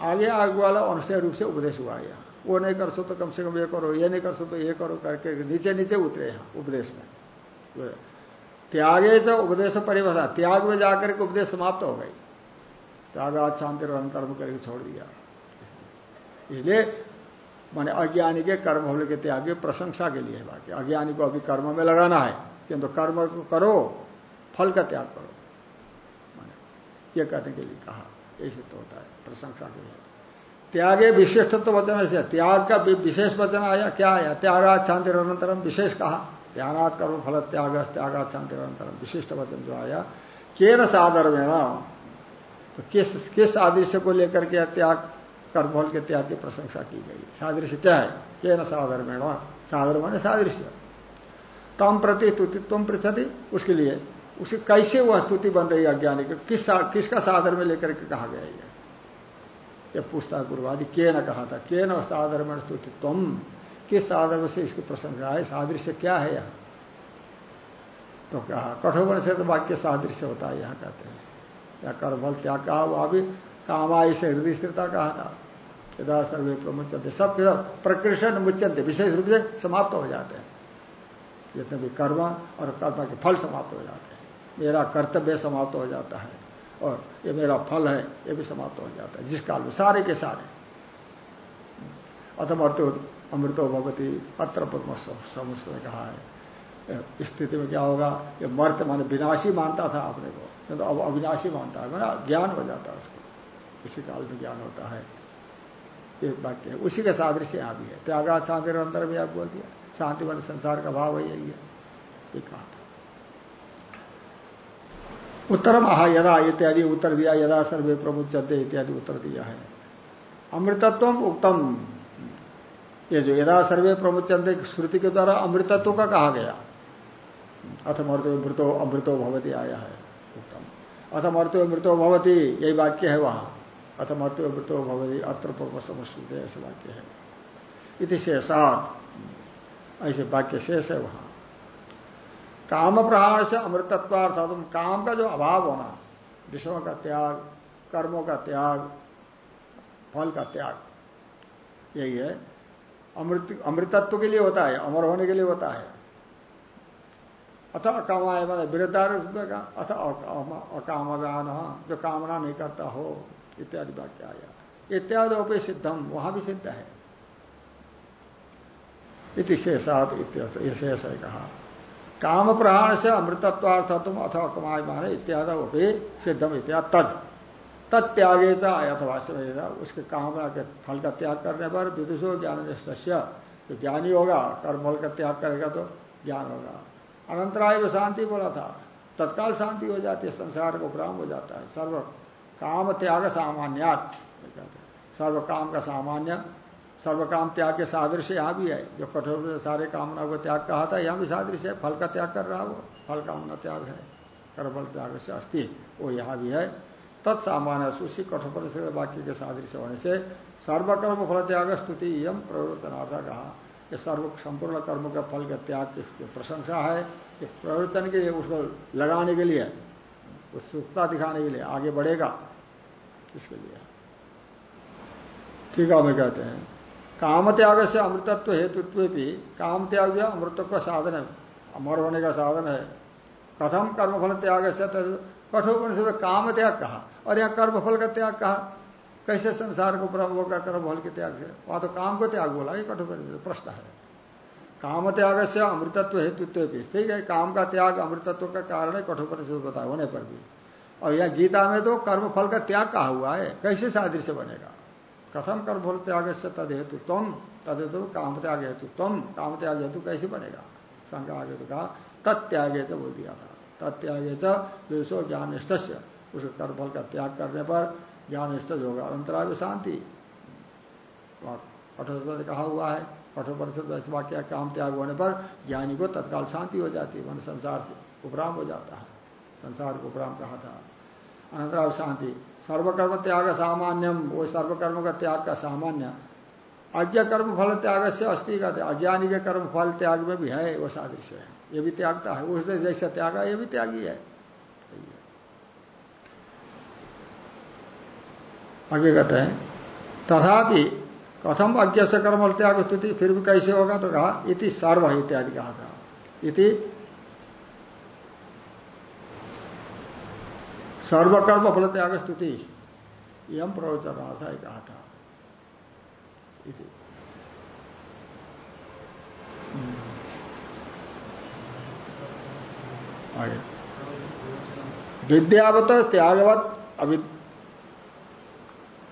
आगे आगे वाला अनुष्ठेय रूप से उपदेश हुआ यहाँ वो नहीं कर सो तो कम से कम ये करो, ये नहीं कर सो तो ये करो करके नीचे नीचे उतरे यहाँ उपदेश में। त्यागे जो उपदेश परिभाषा त्याग में जाकर के उपदेश समाप्त हो गई। त्यागात शांति रन कर्म करके छोड़ दिया। इसलिए माने अज्ञानी के कर्म होने के त्याग प्रशंसा के लिए बाकी अज्ञानी को अभी कर्म में लगाना है, किंतु कर्म को करो, फल का त्याग करो। माने ये करने के लिए कहा। ये सिद्ध होता है, प्रशंसा के लिए। त्यागे विशिष्टत्व वचन से, त्याग का विशेष वचन आया, क्या आया? त्यागात शांति अनंतरम विशेष कहा। ध्यानात कर्म फल त्याग त्यागात शांति विशिष्ट वचन जो आया के न सादर में तो किस किस आदृश्य को लेकर के त्याग, कर्मफल के त्याग की प्रशंसा की गई? सादृश्य क्या है? के न सादर में सादर माने सादृश्य। तम प्रति स्तुति तुम पृथति उसके लिए। उसे कैसे वह स्तुति बन रही है अज्ञानी की? किस, किसका सादर में लेकर के कहा गया ये? ये पूछता गुरुवादी के न कहा था? के न सादर में स्तुति तुम? किस आदर से इसकी प्रशंसा है? सादृश्य क्या है यहाँ? तो कहा कठोर से तो वाक्य सादृश्य होता है, यहाँ कहते हैं। या कर्मफल त्याग कहा वह भी कामाई से हृदय स्थिरता कहा था। यदा सर्वे प्रमुचते सब प्रकृष्ण मुच्यंते, विशेष रूप से समाप्त हो जाते हैं। जितने भी कर्म और कर्म के फल समाप्त हो जाते हैं। मेरा कर्तव्य समाप्त हो जाता है और ये मेरा फल है, ये भी समाप्त हो जाता है, जिस काल में सारे के सारे। अथम अर्थ अमृतो भगवती अत्र पद्म समुद्र ने कहा है। स्थिति में क्या होगा? ये मर्त माने विनाशी मानता था अपने को। तो अब अविनाशी मानता है, मैंने ज्ञान हो जाता है उसको। इसी काल में ज्ञान होता है। एक वाक्य है। उसी के सादृश्य यहाँ भी है। त्यागा शांति अंतर भी आप बोल दिया। शांति मान संसार का भाव है यही है। ये कहा था। उत्तरम यदा, इत्यादि उत्तर दिया, यदा सर्वे प्रमुचते इत्यादि उत्तर दिया है। अमृतत्व उत्तम ये जो यदा सर्वे प्रमुचंदे श्रुति के द्वारा अमृतत्व का कहा गया। अथमर्तो मृतो अमृतो भवती आया है। उत्तम। अथमर्तो मृतो भवती, यही वाक्य है वहाँ। अथमर्तो मृतो भवती, अत्र समस्ते ऐसे वाक्य है। इति शेषात। ऐसे वाक्य शेष है वहाँ। काम प्रहाण से अमृतत्वार्थ तुम काम का जो अभाव होना विषयों का त्याग, कर्मों का त्याग, फल का त्याग, यही है। अमृत, अमृतत्व के लिए होता है, अमर होने के लिए होता है। अथ अकामाय मैंने विरुद्धार अथ अकामगान जो कामना नहीं करता हो, इत्यादि वाक्य आया। इत्यादि उपे सिद्धम वहाँ भी सिद्ध है। इति शेषात शेष है कहा। काम प्रहाण से अमृतत्वार्थ तुम अथवा कमाय माने इत्यादि सिद्धम इत्यादि। तद। तत्यागे च अथवास्य उसके कामना के फल का त्याग करने पर विदुषो ज्ञान निष्ठस्य जो ज्ञानी होगा कर्मफल का त्याग करेगा तो ज्ञान होगा। अनंतराय में शांति बोला था। तत्काल शांति हो जाती है, संसार को उपराम हो जाता है। सर्व काम त्याग सामान्यात सर्व काम का सामान्य, सर्व काम त्याग के सादृश्य यहाँ भी है। जो कठोर सारे कामना को त्याग कहा था, यहाँ भी सादृश्य है। फल का त्याग कर रहा वो। फल कामना त्याग है। कर्मफल त्याग से अस्थि, वो यहाँ भी है। तत्सामान्य उसी कठोर से वाक्य के सादृश्य होने से सर्वकर्म फल त्याग स्तुति यम प्रवर्तनार्थ कहा ये सर्व संपूर्ण कर्म का फल का त्याग की प्रशंसा है। कि प्रवर्तन के लिए उसको लगाने के लिए उत्सुकता दिखाने के लिए आगे बढ़ेगा। इसके लिए। ठीक है मैं कहते हैं। काम त्याग से अमृतत्व हेतुत्व भी काम त्याग अमृतत्व का साधन है। अमर होने का साधन है। कथम कर्मफल त्याग से से तो काम त्याग कहा और यहाँ कर्मफल का त्याग कहा। कैसे संसार को ब्रह्म का कर्मफल के त्याग से? वहाँ तो काम को त्याग बोला, ये कठोर प्रश्न है। काम त्याग से अमृतत्व हेतुत्व भी। ठीक है, काम का त्याग अमृतत्व का कारण है से बता होने पर भी। और यह गीता में तो कर्मफल का त्याग कहा हुआ है, कैसे सादृश्य बनेगा? कथम कर्मफल त्याग से तद हेतु तुम तद हेतु काम त्याग हेतु तुम काम त्याग हेतु कैसे बनेगा? शंका आगे तो कहा, तत्यागे च बोल दिया था। तत्यागे च विशो ज्ञान निष्ठ उस कर्मफल का त्याग करने पर ज्ञान निष्ठ होगा अंतराय शांति कठोर कहा हुआ है कठोर परिषद वाक्य काम त्याग होने पर ज्ञानी को तत्काल शांति हो जाती है मन संसार से उपराम हो जाता है। संसार को उपराम कहा था। अनंतराव शांति। सर्वकर्म त्याग सामान्यम। वो सर्वकर्म का त्याग का सामान्य। अज्ञा कर्म फल त्याग से अस्थि का अज्ञानी के कर्म फल त्याग में भी है, वो सादृश्य है। ये भी त्यागता है उसने जैसा त्यागा, ये भी त्यागी है। आगे कहते हैं, तथापि कथम अज्ञ से कर्म त्याग स्थिति फिर भी कैसे होगा? तो कहा, इति सर्व इत्यादि कहा था। इति सर्वकर्म फल त्याग स्तुति। यम प्रवचनार्थ कहा था। आगे। विद्यावत त्यागवत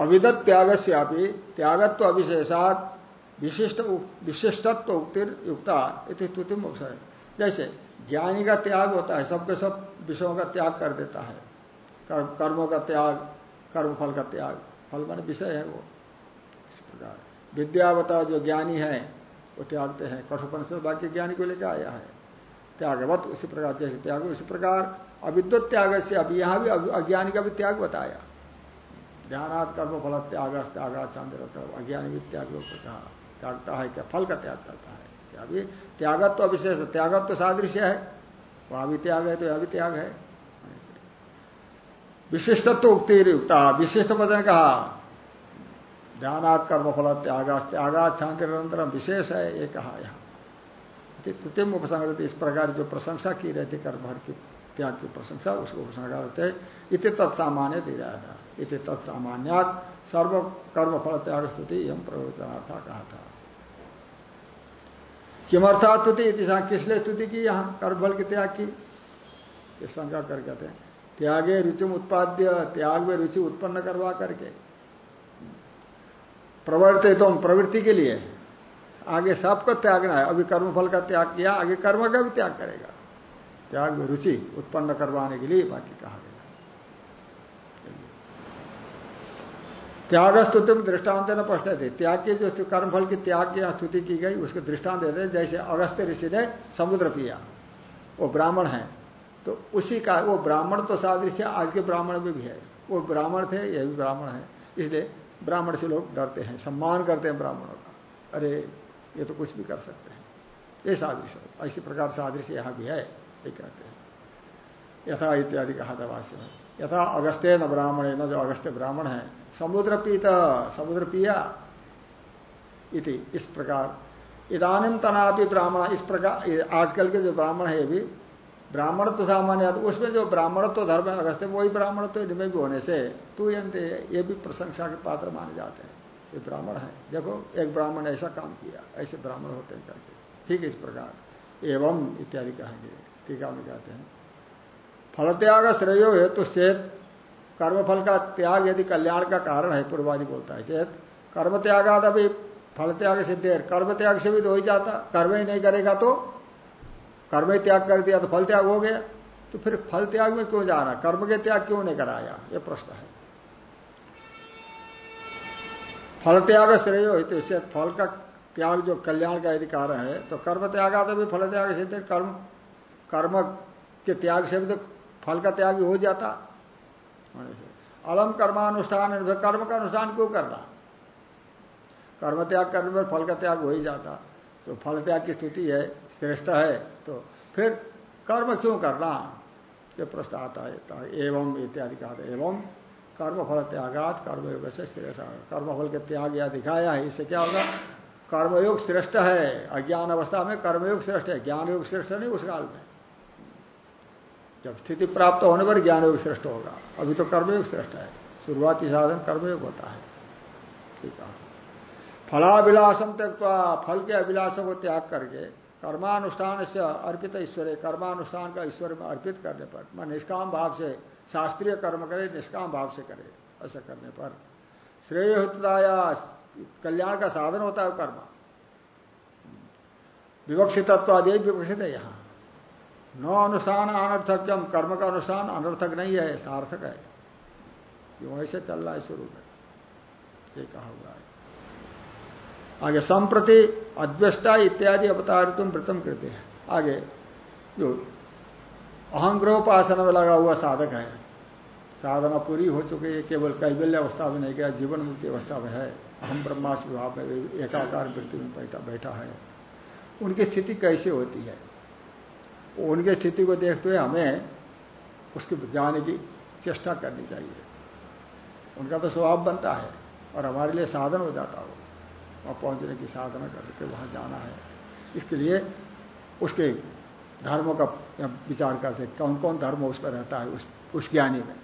अविदत त्याग से अभी त्यागत्व अविशेषात विशिष्ट विशिष्टत्व उक्तिर युक्ता इति स्तुति मोक्ष है जैसे, ज्ञानी का त्याग होता है, सबके सब विषयों का त्याग कर देता है। कर्म कर्मों का त्याग कर्म फल का त्याग, फल मान विषय है वो। इस प्रकार। विद्यावता जो ज्ञानी है, वो त्यागते हैं। कठोपन से बाकी ज्ञानी को लेकर आया है। त्यागवत, उसी प्रकार जैसे त्याग, उसी प्रकार अविद्वत त्याग से अब यहाँ भी अज्ञानी का भी त्याग बताया। ध्यानात कर्म फल त्याग त्यागा शांति अज्ञानी भी त्याग कहा, त्यागता है क्या? फल का त्याग करता है। क्या भी? त्यागत तो अविशेष त्यागत तो सादृश्य है। वहाँ भी त्याग है तो यह भी त्याग है। विशिष्टत्व उक्ति युक्ता विशिष्ट वचन कहा, ध्यानात् कर्म फल त्यागा त्यागात शांति विशेष है, ये कहा यहाँ। तृतीय उपसंग इस प्रकार जो प्रशंसा की रहती कर्मभर की, त्याग की प्रशंसा, उसको उपसंहार होते इति तत्सामान्य दी जाएगा इति तत्सामान्यात सर्व कर्म फल त्याग स्तुति हम प्रवचनार्था कहा था किमर्था स्तुति इतिहा किसलिए स्तुति की? यहाँ कर्मफल के त्याग की। शंका कर कहते हैं। त्यागे रुचि उत्पाद्य, त्याग में रुचि उत्पन्न करवा करके। प्रवर्ते तो प्रवृत्ति के लिए। आगे सबको त्यागना है। अभी कर्मफल का त्याग किया, आगे कर्म का भी त्याग करेगा। त्याग में रुचि उत्पन्न करवाने के लिए बाकी कहा गया। त्याग स्तुति में दृष्टांत न प्रश्न थे त्याग के जो कर्मफल की त्याग की स्तुति की गई, उसके दृष्टांत देते जैसे अगस्त ऋषि ने समुद्र पिया, वो ब्राह्मण है तो उसी का वो ब्राह्मण तो सादृश्य आज के ब्राह्मण में भी है। वो ब्राह्मण थे यह भी ब्राह्मण है। इसलिए ब्राह्मण से लोग डरते हैं, सम्मान करते हैं ब्राह्मणों का। अरे ये तो कुछ भी कर सकते हैं। ये सादृश्य इसी प्रकार सादृश्य यहाँ भी है, ये कहते हैं। यथा इत्यादि कहा था भाष्य में। यथा अगस्त्य न ब्राह्मण है न जो अगस्त्य ब्राह्मण है, समुद्र पीत, समुद्र पिया इति, इस प्रकार। इदानिम तनापि ब्राह्मण, इस प्रकार आजकल के जो ब्राह्मण है, ये भी ब्राह्मण तो सामान्य उसमें जो ब्राह्मण तो धर्म है अगस्त्य, वही ब्राह्मण तो इनमें भी होने से तू ये भी प्रशंसा के पात्र माने जाते हैं। ये ब्राह्मण है। देखो, एक ब्राह्मण ऐसा काम किया, ऐसे ब्राह्मण होते हैं करके। ठीक है इस प्रकार। एवं इत्यादि कहेंगे। टीका में कहते हैं। फल त्याग श्रेय हेतु तो चेत। कर्मफल का त्याग यदि कल्याण का कारण है, पूर्वादि बोलता है चेत। कर्म त्यागाद अभी फल त्याग से देर। कर्म त्याग से भी तो हो ही जाता। कर्म ही नहीं करेगा तो कर्म ही त्याग कर दिया तो फल त्याग हो गया। तो फिर फल त्याग में क्यों जाना? कर्म के त्याग क्यों नहीं कराया? ये प्रश्न है। फल त्याग श्रेय हो तो इससे फल का त्याग जो कल्याण का यदि कारण है तो कर्म त्याग आता भी फल त्याग से कर्म कर्म के त्याग से भी तो फल का त्याग हो जाता। अलम कर्मानुष्ठान कर्म का अनुष्ठान क्यों करना? कर्म त्याग करने पर फल का त्याग हो ही जाता। तो फल त्याग की स्थिति है, श्रेष्ठ है तो फिर कर्म क्यों करना? ये प्रश्न आता है एवं इत्यादि कहा एवं कर्मफल त्यागात कर्मयोग से श्रेष्ठ कर्मफल के त्याग या दिखाया है, इससे क्या होगा? कर्मयोग श्रेष्ठ है। अज्ञान अवस्था में कर्मयोग श्रेष्ठ है। ज्ञान योग श्रेष्ठ नहीं उस काल में। जब स्थिति प्राप्त होने पर ज्ञान योग श्रेष्ठ होगा। अभी तो कर्मयोग श्रेष्ठ है। शुरुआती साधन कर्मयोग होता है। ठीक है। फलाभिलाषम तक फल के अभिलाषों को त्याग करके कर्मानुष्ठान से अर्पित ईश्वर, कर्मानुष्ठान का ईश्वर में अर्पित करने पर, मैं निष्काम भाव से शास्त्रीय कर्म करे, निष्काम भाव से करे, ऐसा करने पर। श्रेय या कल्याण का साधन होता है कर्म। विवक्षित आदि विवक्षित है यहाँ। न अनुष्ठान अनर्थक्यम कर्म का अनुष्ठान अनर्थक नहीं है, सार्थक है। क्यों ऐसे चल रहा है शुरू में ये कहा हुआ है। आगे संप्रति अद्वष्टा इत्यादि अवतार तुम व्रतम करते हैं। आगे जो अहंग्रोपासना में लगा हुआ साधक है, साधना पूरी हो चुकी है, केवल कैबल्य अवस्था में नहीं गया जीवन मुक्ति अवस्था में है? अहम ब्रह्माश विभाव में एकाकार वृत्ति में बैठा बैठा है। उनकी स्थिति कैसे होती है? उनकी स्थिति को देखते हुए हमें उसके जाने की चेष्टा करनी चाहिए। उनका तो स्वभाव बनता है और हमारे लिए साधन हो जाता हो वहाँ पहुँचने की साधना करके वहाँ जाना है। इसके लिए उसके धर्मों का विचार करते कौन कौन धर्म उस पर रहता है? उस, उस ज्ञानी में।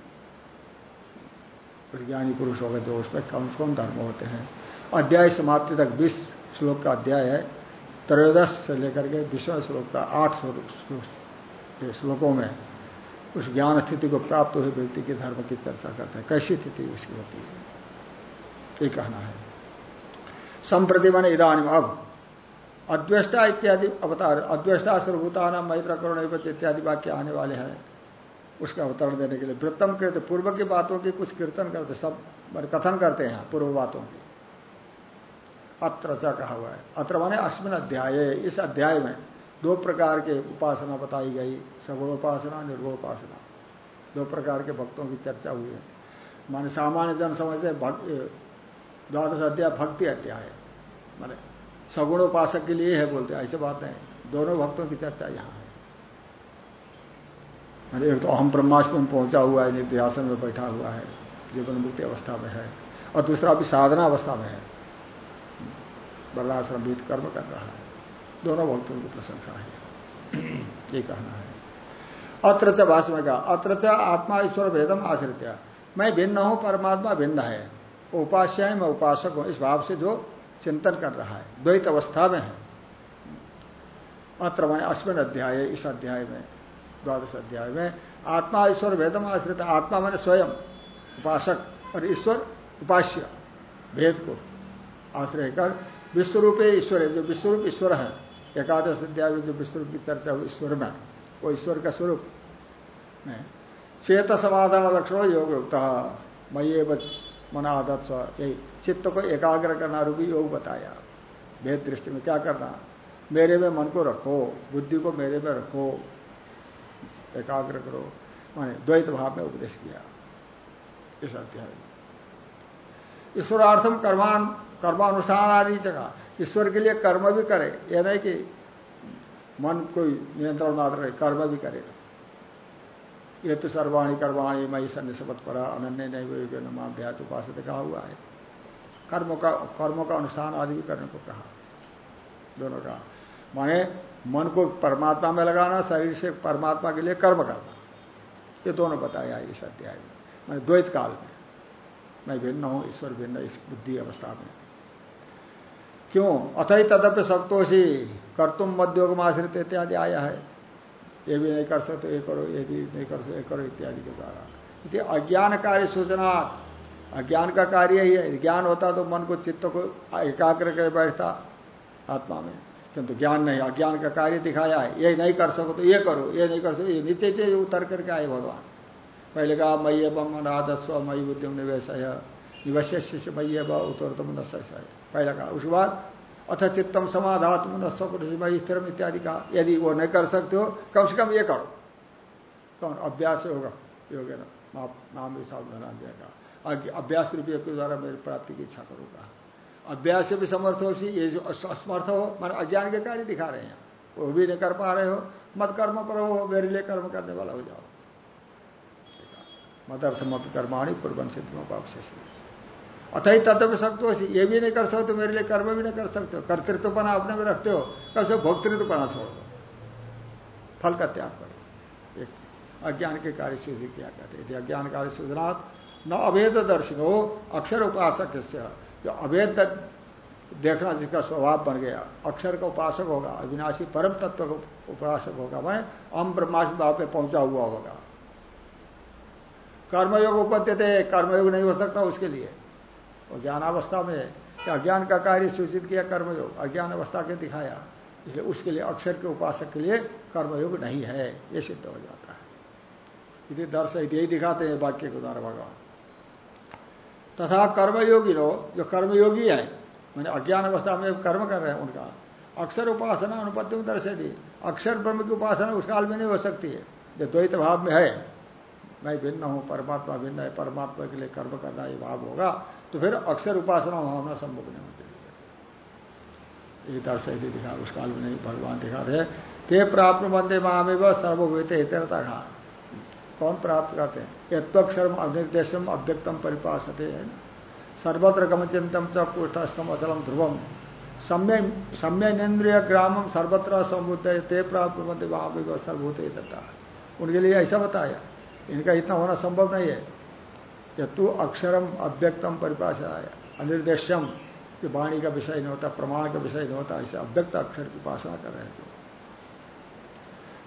उस ज्ञानी पुरुष हो होगा जो उसमें कौन कौन धर्म होते हैं। अध्याय समाप्ति तक बीस श्लोक का अध्याय है। त्रयोदश से लेकर के विश्व श्लोक का आठ श्लोकों में उस ज्ञान स्थिति को प्राप्त हुए व्यक्ति के धर्म की चर्चा करते हैं। कैसी स्थिति उसकी होती है? ये कहना है। संप्रति मन इधानी अब अद्वेष्टा इत्यादि अवतार, अद्वेष्टा सर्वभूतान मैत्र करुण इत्यादि वाक्य आने वाले हैं। उसका अवतरण देने के लिए। वृत्तम कहते पूर्व की बातों की कुछ कीर्तन करते, सब कथन करते हैं पूर्व बातों की। अत्र च कहा हुआ है। अत्र माने अश्विन अध्याय। इस अध्याय में दो प्रकार के उपासना बताई गई। सगुणोपासना निर्गुणोपासना दो प्रकार के भक्तों की चर्चा हुई है। माने सामान्य जन समझते द्वादश अध्याय, भक्ति अध्याय। माने सगुणोपासक के लिए है बोलते ऐसे बात नहीं दोनों भक्तों की चर्चा यहाँ है। मैंने एक तो अहम ब्रह्माष्टम में पहुँचा हुआ है निर्ध्यासन में बैठा हुआ है, जीवन मुक्ति अवस्था में है, और दूसरा भी साधना अवस्था में है। वर्णाश्रम बीत कर्म कर रहा है। दोनों भक्तों की प्रशंसा है। ये कहना है। अत्र च भाषण का अत्र च आत्मा ईश्वर भेदम आश्रित मैं भिन्न हूँ, परमात्मा भिन्न है। उपास्य मैं उपासक हूँ, इस भाव से जो चिंतन कर रहा है, द्वैत अवस्था में है। अत्र मैं अश्विन अध्याय, इस अध्याय में, द्वादश अध्याय में, आत्मा ईश्वर भेदम आश्रित, आत्मा मैंने स्वयं, उपासक, और ईश्वर उपास्य भेद को आश्रय कर, विश्वरूप ईश्वर है, जो विश्वरूप ईश्वर है, एकादश अध्याय में जो विश्वरूप की चर्चा हुई ईश्वर में, वो ईश्वर का स्वरूप। में चेत समाधान लक्षण योग युक्त मये मना आदत स्व यही चित्त को एकाग्र करना रूपी योग बताया। भेद दृष्टि में क्या करना? मेरे में मन को रखो, बुद्धि को मेरे में रखो, एकाग्र करो। माने द्वैत भाव में उपदेश किया। इस अध्याय ईश्वरार्थम कर्मान कर्मानुष्ठान आदि जगह ईश्वर के लिए कर्म भी करे। यह नहीं कि मन कोई नियंत्रण मात्र कर्म भी करेगा ये तो सर्वाणी कर्वाणी मई सन्निशपत पड़ा अनन्य नहीं माम ध्यात उपास कहा हुआ है। कर्म का कर्मों का अनुष्ठान आदि भी करने को कहा। दोनों का माने मन को परमात्मा में लगाना, शरीर से परमात्मा के लिए कर्म करना। ये दोनों बताया इस अध्याय में। मैंने द्वैत काल में। मैं भिन्न हूँ, ईश्वर भिन्न, इस बुद्धि अवस्था में। क्यों? अथई तदप्य सप्तोषी कर्तुम मध्योग आश्रित इत्यादि आया है। ये भी नहीं कर सकते ये करो ये भी नहीं कर सकते ये करो इत्यादि के द्वारा। अज्ञान कार्य सूचना अज्ञान का कार्य ही है। ज्ञान होता तो मन को चित्त को एकाग्र कर बैठता आत्मा में। किंतु ज्ञान नहीं, अज्ञान का कार्य दिखाया है। ये नहीं कर सको तो ये करो, ये नहीं कर सको, ये नीचे उतर करके आए भगवान। पहले कहा मई बम नादस्व मई बुद्धिम निवेश निवश्य मई ब उतर तुम न पहले कहा उसके बाद अथ चित्तम समाधात्म न स्थिरम इत्यादि का यदि वो नहीं कर सकते हो, कम से कम ये करो। कौन? अभ्यास होगा, योग नाम सावधान देगा। अभ्यास रुपये के द्वारा मेरी प्राप्ति की इच्छा करूँगा। अभ्यास से भी समर्थ हो ये जो असमर्थ हो, मान अज्ञान के कार्य दिखा रहे हैं। वो भी नहीं कर पा रहे हो, मत कर्म करो, मेरे लिए कर्म करने वाला हो जाओ। मदर्थ मत कर्माणी पूर्वन सिद्धियों का अवशेष। अतः तत्व सकते हो ये भी नहीं कर सकते, मेरे लिए कर्म भी नहीं कर सकते हो। कर्तृत्वपना अपने में रखते हो, कब से भोक्तृत्वपना छोड़ दो। फल का त्याग करो। एक अज्ञान के कार्य सूची क्या कहते हैं? अज्ञान कार्य सूचनात् न अभेद दर्शन हो अक्षर उपासक जो अभेद देखना जिसका स्वभाव बन गया, अक्षर का उपासक होगा, अविनाशी परम तत्व का उपासक होगा मैं अम ब्रह्माश भाव पे पहुँचा हुआ होगा। कर्मयोग उपद्य थे कर्मयोग नहीं हो सकता उसके लिए। वो ज्ञानावस्था में अज्ञान का कार्य सूचित किया कर्मयोग, अज्ञान अवस्था के दिखाया। इसलिए उसके लिए, अक्षर के उपासक के लिए कर्मयोग नहीं है, ये सिद्ध हो जाता है। इसी दर्श यही दिखाते हैं वाक्य के द्वारा भगवान। तथा कर्मयोगी नो जो कर्मयोगी है, मैंने अज्ञान अवस्था में कर्म कर रहे हैं उनका, अक्षर उपासना अनुपत्ति दर्शे दी अक्षर ब्रह्म की उपासना उस काल में नहीं हो सकती है। जो द्वैत भाव में है, मैं भिन्न हूँ, परमात्मा भिन्न है, परमात्मा के लिए कर्म करना ये भाव होगा। तो फिर अक्षर उपासना होना संभव नहीं होती। ये दर्शय दिखा, उस काल में नहीं, भगवान दिखा रहे, ते प्राप्त बंदे मामे व सर्वभूत हितरता कहा कौन प्राप्त करते हैं? यत्वक्षरम अनिर्देशम अव्यक्तम परिपाशते है सर्वत्र गमचिंतम च पुष्टस्थम अचलम ध्रुवम। सम्य, सम्यनेन्द्रिय ग्रामम सर्वत्र समुद्र ते प्राप्त बंदे वहाँ व सर्वभूत हितरता उनके लिए ऐसा बताया। इनका इतना होना संभव नहीं है। यत्तु अक्षरम अव्यक्तम परिभाषा अनिर्देश्यम कि वाणी का विषय नहीं होता, प्रमाण का विषय नहीं होता ऐसे अव्यक्त अक्षर की उपासना कर रहे हैं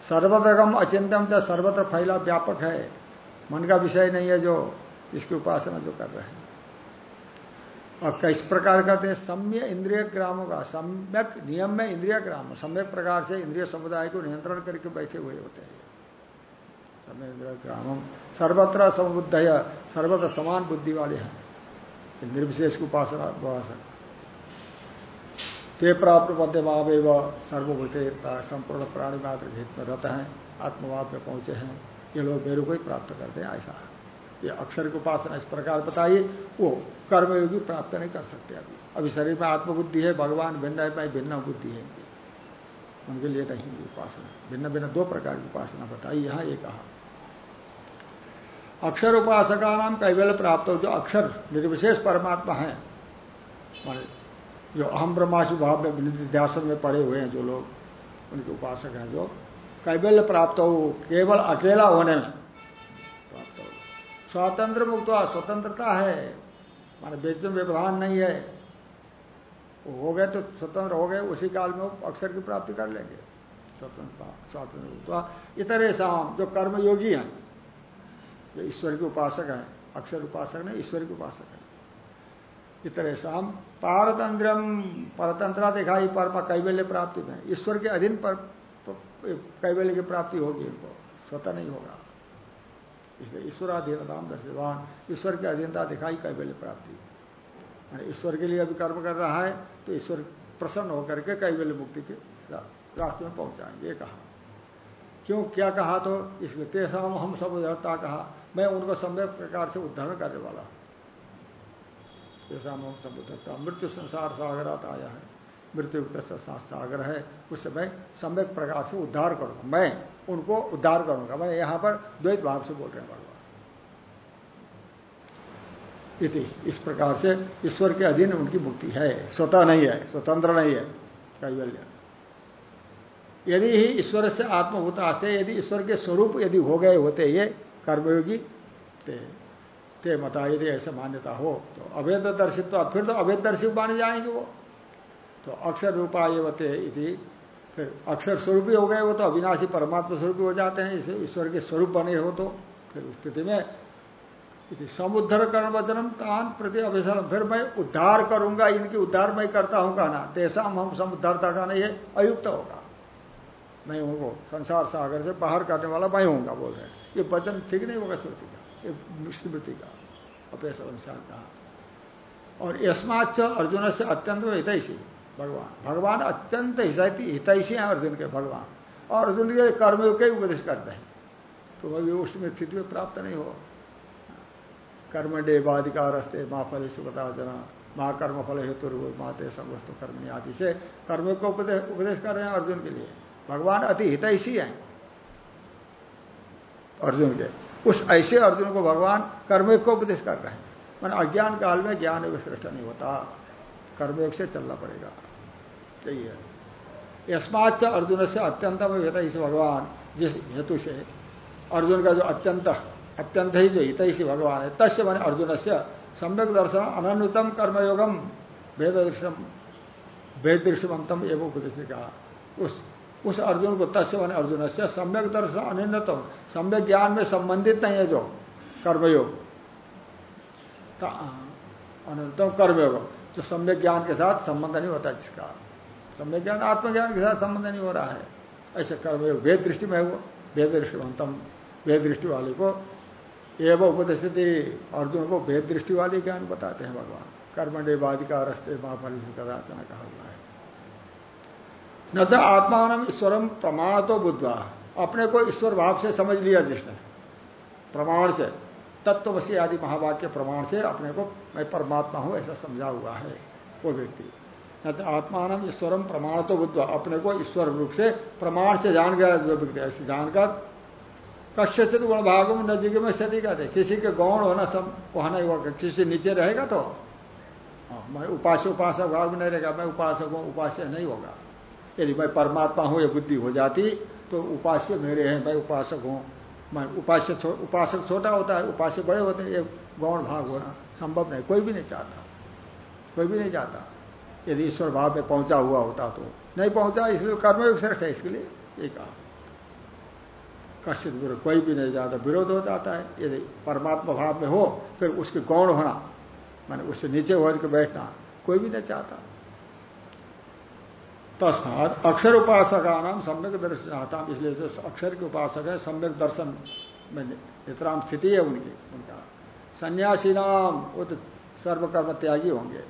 सर्वत्रगम अचिंतम जो सर्वत्र फैला व्यापक है, मन का विषय नहीं है जो इसकी उपासना जो कर रहे हैं। और किस प्रकार करते हैं? सम्य इंद्रिय ग्रामों का सम्यक नियम में इंद्रिय ग्राम, सम्यक प्रकार से इंद्रिय समुदाय को नियंत्रण करके बैठे हुए होते हैं। समय ग्रामम। सर्वत्र समुद्ध सर्वत्र समान बुद्धि वाले हैं निर्विशेष की उपासना उपासक ते प्राप्त मध्य भाव सर्वभूत संपूर्ण प्राणी मात्र हित में रहते हैं आत्मभाव में पहुँचे हैं, ये लोग मेरे को ही प्राप्त करते हैं, ऐसा ये अक्षर की उपासना इस प्रकार बताइए, वो कर्मयोगी प्राप्त नहीं कर सकते अभी। अभी शरीर में आत्मबुद्धि है, भगवान भिन्न है, मैं भिन्न बुद्धि है। उनके लिए नहीं उपासना। भिन्न भिन्न दो प्रकार की उपासना बताई यहाँ ये कहा। अक्षर उपासका नाम कैवल्य प्राप्त हो, जो अक्षर, निर्विशेष परमात्मा है। जो अहम ब्रह्माशु भाव में निध्यासन में पड़े हुए हैं जो लोग, उनके उपासक हैं, जो कैबल्य प्राप्त हो, केवल अकेला होने में प्राप्त हो। स्वतंत्र मुक्त स्वतंत्रता है। माने वेद व्यवधान नहीं है। हो गए तो स्वतंत्र हो गए, उसी काल में अक्षर की प्राप्ति कर लेंगे। स्वतंत्रता, स्वतंत्र इतरे शाम जो कर्मयोगी हैं जो ईश्वर के उपासक है, अक्षर उपासक नहीं, ईश्वर के उपासक है। इतरे शाम पारतंत्रम, परतंत्रा दिखाई, पर कैबल्य प्राप्ति में। ईश्वर के अधीन पर कैबल्य की प्राप्ति होगी इनको, स्वतः नहीं होगा। इसलिए ईश्वराधीनताम दर्शिवान, ईश्वर की अधीनता दिखाई कैबल्य प्राप्ति। ईश्वर के लिए अभी कर्म कर रहा है तो ईश्वर प्रसन्न होकर के कैबल्य मुक्ति के रास्ते में पहुंचाएँगे कहा। क्यों, क्या कहा तो इसलिए तेसाम हम सब उधरता कहा मैं उनको सम्यक प्रकार से उद्धारण करने वाला हम सब उधरता मृत्यु संसार सागरात आया है। मृत्यु सागर है उससे मैं सम्यक प्रकार से उद्धार करूँगा। मैं उनको उद्धार करूँगा। मैं यहाँ पर द्वैत भाव से बोल रहे हैं भगवान। इति, इस प्रकार से ईश्वर के अधीन उनकी मुक्ति है। स्वतः नहीं है, स्वतंत्र नहीं है। कैवल्य यदि ही ईश्वर से आत्मभूत आस्ते यदि ईश्वर के स्वरूप यदि हो गए होते, ये कर्मयोगी ते, ते मता यदि ऐसा मान्यता हो तो अवैध दर्शित तो फिर तो अवैध दर्शित माने जाएँगे वो। तो अक्षर रूपा ये यदि फिर अक्षर स्वरूप ही गए वो तो अविनाशी परमात्मा स्वरूप हो जाते हैं इसे ईश्वर के स्वरूप बने हो तो फिर स्थिति में समुद्र कर्ण वचनम तान प्रति अभिशलम फिर मैं उद्धार करूँगा इनकी उद्धार मैं करता हूँ कहना तेसा हम समुद्रता का नहीं है अयुक्त होगा। मैं हूँ संसार सागर से बाहर करने वाला मैं हूँगा बोल रहे ये वचन ठीक नहीं होगा श्रुति का, ये स्मृति का अपेश अनुसार कहा और यशमाच अर्जुन से अत्यंत हितैषी, भगवान। भगवान अत्यंत हितैषी हैं अर्जुन के भगवान। और अर्जुन के कर्मयोग के उपदेश करते हैं। तो अभी उसमें स्थिति में प्राप्त नहीं हो। कर्म डेवाधिकार अस्ते माँ फल सुखताचना माँ कर्म फल हेतु माते समस्त कर्मणी आदि से कर्म को उपदेश कर रहे हैं अर्जुन के लिए। भगवान अति हितैषी हैं। अर्जुन के। उस ऐसे अर्जुन को भगवान कर्मयोग को उपदेश कर रहे हैं। मान अज्ञान काल में ज्ञान योग श्रेष्ठ नहीं होता। कर्मयोग से चलना पड़ेगा। यही है। यस्माच अर्जुन से अत्यंत इस भगवान, जिस हेतु से अर्जुन का जो अत्यंत अत्यंत ही जो हित ही भगवान है। तस्य मैंने अर्जुन से सम्यक दर्शन अनन्यतम कर्मयोगम वेद दृश्यम वेद दृश्यवंतम एवं उपदेश कहा उस उस अर्जुन को तस्य मैंने अर्जुन से, सम्यक दर्शन अनन्यतम सम्यक ज्ञान में संबंधित नहीं है जो, कर्मयोग। अनंतम कर्मयोग। जो सम्यक ज्ञान के साथ संबंध नहीं होता जिसका। सम्यक ज्ञान, आत्मज्ञान के साथ संबंध नहीं हो रहा है। ऐसे कर्मयोग वेद दृष्टि में वो। वेद दृष्टिवंतम वेद दृष्टि वाले को एवं उपदेश अर्जुन को वेद दृष्टि वाले ज्ञान बताते हैं भगवान। कर्मण्यवादी का रस्ते महाफल कदाचना कहा हुआ है। न तो आत्मान ईश्वरम प्रमाण तो बुद्धवा। अपने को ईश्वर भाव से समझ लिया जिसने। प्रमाण से। तत्वशी आदि महावाक्य प्रमाण से अपने को मैं परमात्मा हूँ ऐसा समझा हुआ है वो व्यक्ति। न तो आत्मान ईश्वरम प्रमाण तो बुद्ध अपने को ईश्वर रूप से प्रमाण से जान गया जो व्यक्ति ऐसे जानकर कश्यचित गुण भागम नजीक में सदी कहते किसी के गौण होना सब वहाँ नहीं होगा। किसी नीचे रहेगा तो? हाँ, मैं उपास्य उपासक भाग में नहीं रहेगा। मैं उपासक हूँ उपास्य नहीं होगा। यदि मैं परमात्मा हूँ ये बुद्धि हो जाती तो उपास्य मेरे हैं मैं उपासक हूँ। मैं उपास्य छो, उपासक छोटा होता है उपास्य बड़े होते हैं ये गौण भाग होना संभव नहीं कोई भी नहीं चाहता। कोई भी नहीं चाहता। यदि ईश्वर भाव में पहुँचा हुआ होता तो नहीं पहुँचा इसलिए कर्मयोग श्रेष्ठ है इसके लिए एक कहा। कश्चित विरोध कोई भी नहीं जाता विरोध हो जाता है। यदि परमात्मा भाव में हो फिर उसके गौण होना माने उससे नीचे हो के बैठना कोई भी नहीं चाहता। तस्मात अक्षर उपासका नाम सम्यक दर्शन चाहता हूँ इसलिए जो अक्षर के उपासक है, सम्यक दर्शन में नितराम स्थिति है उनकी, उनका। सन्यासी नाम वो तो सर्वकर्म त्यागी होंगे।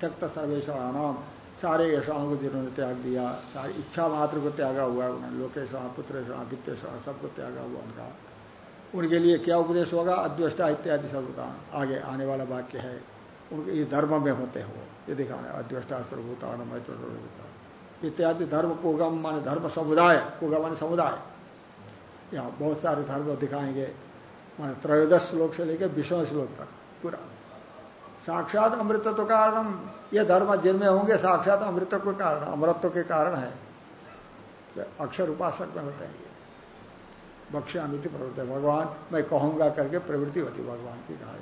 त्यक्त सर्वेश्वर नाम सारे यशाओं को जिन्होंने त्याग दिया, सारी इच्छा मात्र को त्यागा हुआ है, उन्होंने लोकेश पुत्र वित्त सबको त्यागा हुआ उनका। उनके लिए क्या उपदेश होगा? अद्वेष्टा इत्यादि सर्वभूतान आगे आने वाला वाक्य है, उनके ये धर्म में होते हो, ये दिखाने, अद्वेष्टा सर्वभूतान। इत्यादि धर्म पुगम माने धर्म समुदाय पुगम माने समुदाय। यहाँ बहुत सारे धर्म दिखाएँगे, माने त्रयोदश श्लोक से लेकर विश्व श्लोक तक, पूरा। साक्षात अमृतत्व तो कारण ये धर्म जिनमें होंगे साक्षात अमृतत्व के कारण अमृतत्व के कारण है। अक्षर उपासक में होते हैं ये। बक्ष्यामिति प्रवृत्ति। भगवान, मैं कहूँगा करके प्रवृत्ति होती, भगवान की कहा